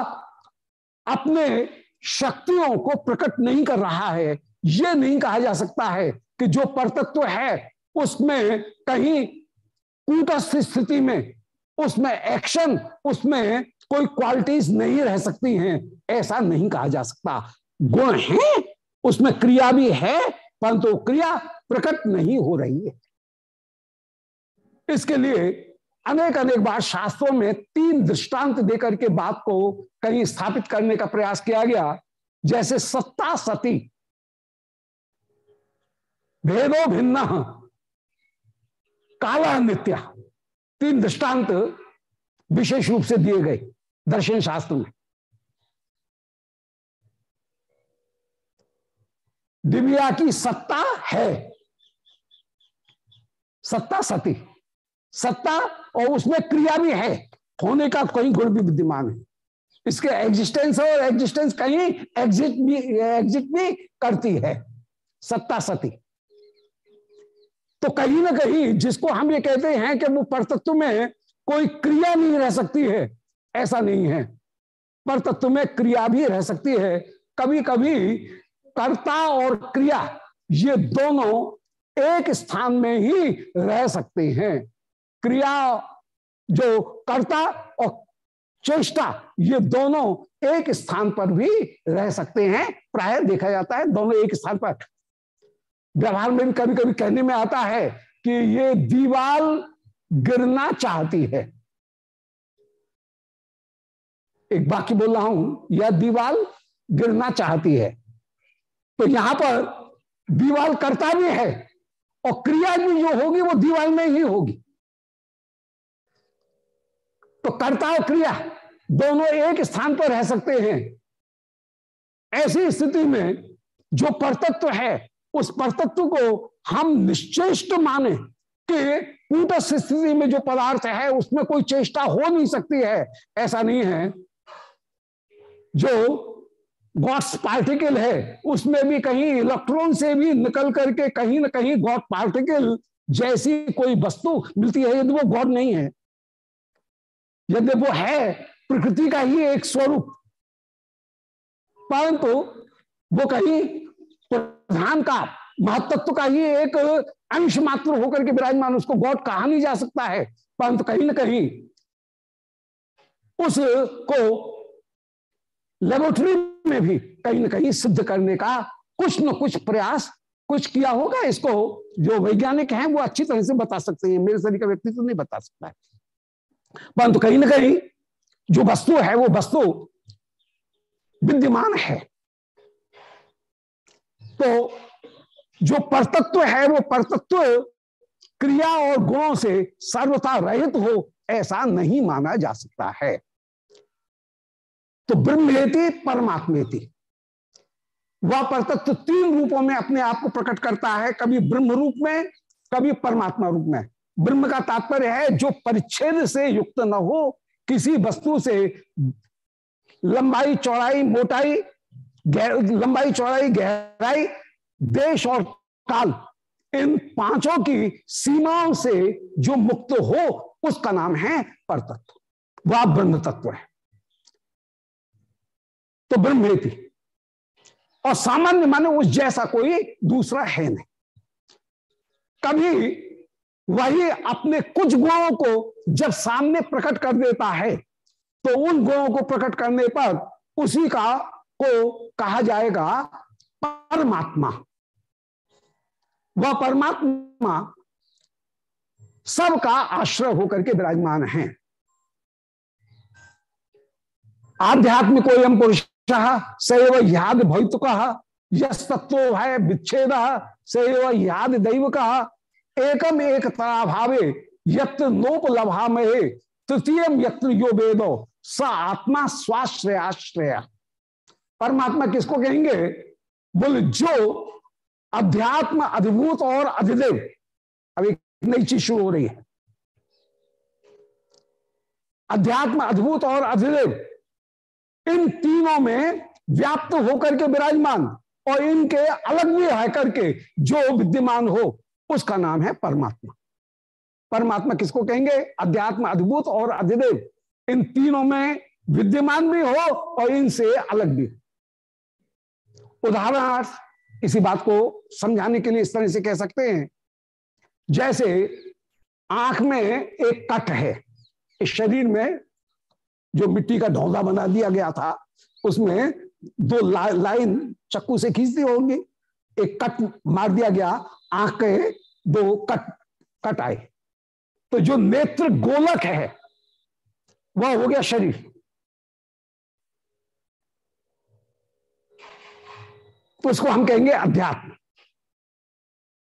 अपने शक्तियों को प्रकट नहीं कर रहा है। यह नहीं कहा जा सकता है कि जो परतत्व है, उसमें कहीं कूटस्थ स्थिति में, उसमें एक्शन उसमें कोई क्वालिटीज नहीं रह सकती हैं। ऐसा नहीं कहा जा सकता। गुण है, उसमें क्रिया भी है, परंतु क्रिया प्रकट नहीं हो रही है। इसके लिए अनेक अनेक बार शास्त्रों में तीन दृष्टांत देकर के बात को कहीं स्थापित करने का प्रयास किया गया। जैसे सत्ता सती। भेदो भिन्न काला नित्या। तीन दृष्टांत विशेष रूप से दिए गए दर्शन शास्त्र में। दिव्या की सत्ता है। सत्ता सती। सत्ता और उसमें क्रिया भी है। होने का कोई गुण भी विद्यमान है। इसके एग्जिस्टेंस और एग्जिस्टेंस कहीं एग्जिट भी एग्जिट भी करती है। सत्ता सती। तो कहीं ना कहीं जिसको हम ये कहते हैं कि वो परतत्व में कोई क्रिया नहीं रह सकती है, ऐसा नहीं है। परतत्व में क्रिया भी रह सकती है। कभी कभी कर्ता और क्रिया ये दोनों एक स्थान में ही रह सकते हैं। क्रिया जो कर्ता और चेष्टा ये दोनों एक स्थान पर भी रह सकते हैं। प्राय देखा जाता है दोनों एक स्थान पर। व्यवहार में भी कभी कभी कहने में आता है कि ये दीवाल गिरना चाहती है। एक बाकी बोल रहा हूँ, यह दीवाल गिरना चाहती है। तो यहाँ पर दीवाल करता भी है और क्रिया भी जो होगी वो दीवाल में ही होगी। तो कर्ता और क्रिया दोनों एक स्थान पर रह सकते हैं। ऐसी स्थिति में जो परतत्व है उस परतत्व को हम निश्चेष्ट माने कि कूटस्थ स्थिति में जो पदार्थ है, उसमें कोई चेष्टा हो नहीं सकती है। ऐसा नहीं है। जो गॉड्स पार्टिकल है, उसमें भी कहीं इलेक्ट्रॉन से भी निकल करके कहीं ना कहीं गॉड पार्टिकल जैसी कोई वस्तु मिलती है, यदि वो गॉड नहीं है। यदि वो है, प्रकृति का ही एक स्वरूप। परंतु वो कहीं प्रधान का महत्व का ही एक अंश मात्र होकर के विराजमान, उसको गॉड कहा नहीं जा सकता है। परंतु कहीं ना कहीं उसको लेबोरेटरी में भी कहीं ना कहीं सिद्ध करने का कुछ न कुछ प्रयास कुछ किया होगा। इसको जो वैज्ञानिक हैं, वो अच्छी तरह से बता सकते हैं। मेरे शरीर का व्यक्ति तो नहीं बता सकता है। परंतु कहीं ना कहीं जो वस्तु है, वो वस्तु विद्यमान है। तो जो परतत्व है, वो परतत्व क्रिया और गुणों से सर्वथा रहित हो, ऐसा नहीं माना जा सकता है। तो ब्रह्मेति परमात्मेति। वह परतत्व तीन रूपों में अपने आप को प्रकट करता है, कभी ब्रह्म रूप में, कभी परमात्मा रूप में। ब्रह्म का तात्पर्य है, जो परिच्छेद से युक्त न हो, किसी वस्तु से लंबाई, चौड़ाई, मोटाई लंबाई, चौड़ाई, गहराई, देश और काल, इन पाँचों की सीमाओं से जो मुक्त हो, उसका नाम है परतत्व। वह ब्रह्म तत्व है। तो ब्रह्मेति और सामान्य माने उस जैसा कोई दूसरा है नहीं। कभी वही अपने कुछ गुणों को जब सामने प्रकट कर देता है तो उन गुणों को प्रकट करने पर उसी का को कहा जाएगा परमात्मा। वह परमात्मा सबका आश्रय होकर के विराजमान है। आध्यात्मिक पुरुष सैव याद भवित कहा यत्व है विच्छेद, सैव याद दैव कहा एकम एक भावे यत्र नोप लभा में तृतीय यत्र यो वेदो, स आत्मा स्वाश्रयाश्रया। परमात्मा किसको कहेंगे? बोले, जो अध्यात्म अधिभूत और अधिदेव। अब एक नई चीज़ शुरू हो रही है। अध्यात्म अद्भुत और अधिदेव, इन तीनों में व्याप्त होकर के विराजमान और इनके अलग भी है करके जो विद्यमान हो, उसका नाम है परमात्मा। परमात्मा किसको कहेंगे? अध्यात्म अद्भुत और अधिदेव। इन तीनों में विद्यमान भी हो और इनसे अलग भी उदाहरणार्थ इसी बात को समझाने के लिए इस तरह से कह सकते हैं। जैसे आँख में एक कट है। इस शरीर में जो मिट्टी का ढोंगा बना दिया गया था उसमें दो ला, लाइन चक्कू से खींचती होंगी। एक कट मार दिया गया आँख के दो कट कट आए। तो जो नेत्र गोलक है वह हो गया शरीर। तो उसको हम कहेंगे अध्यात्म।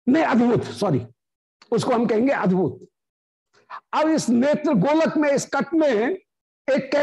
नहीं अद्भुत सॉरी उसको हम कहेंगे अद्भुत। अब इस नेत्र गोलक में, इस कट में एक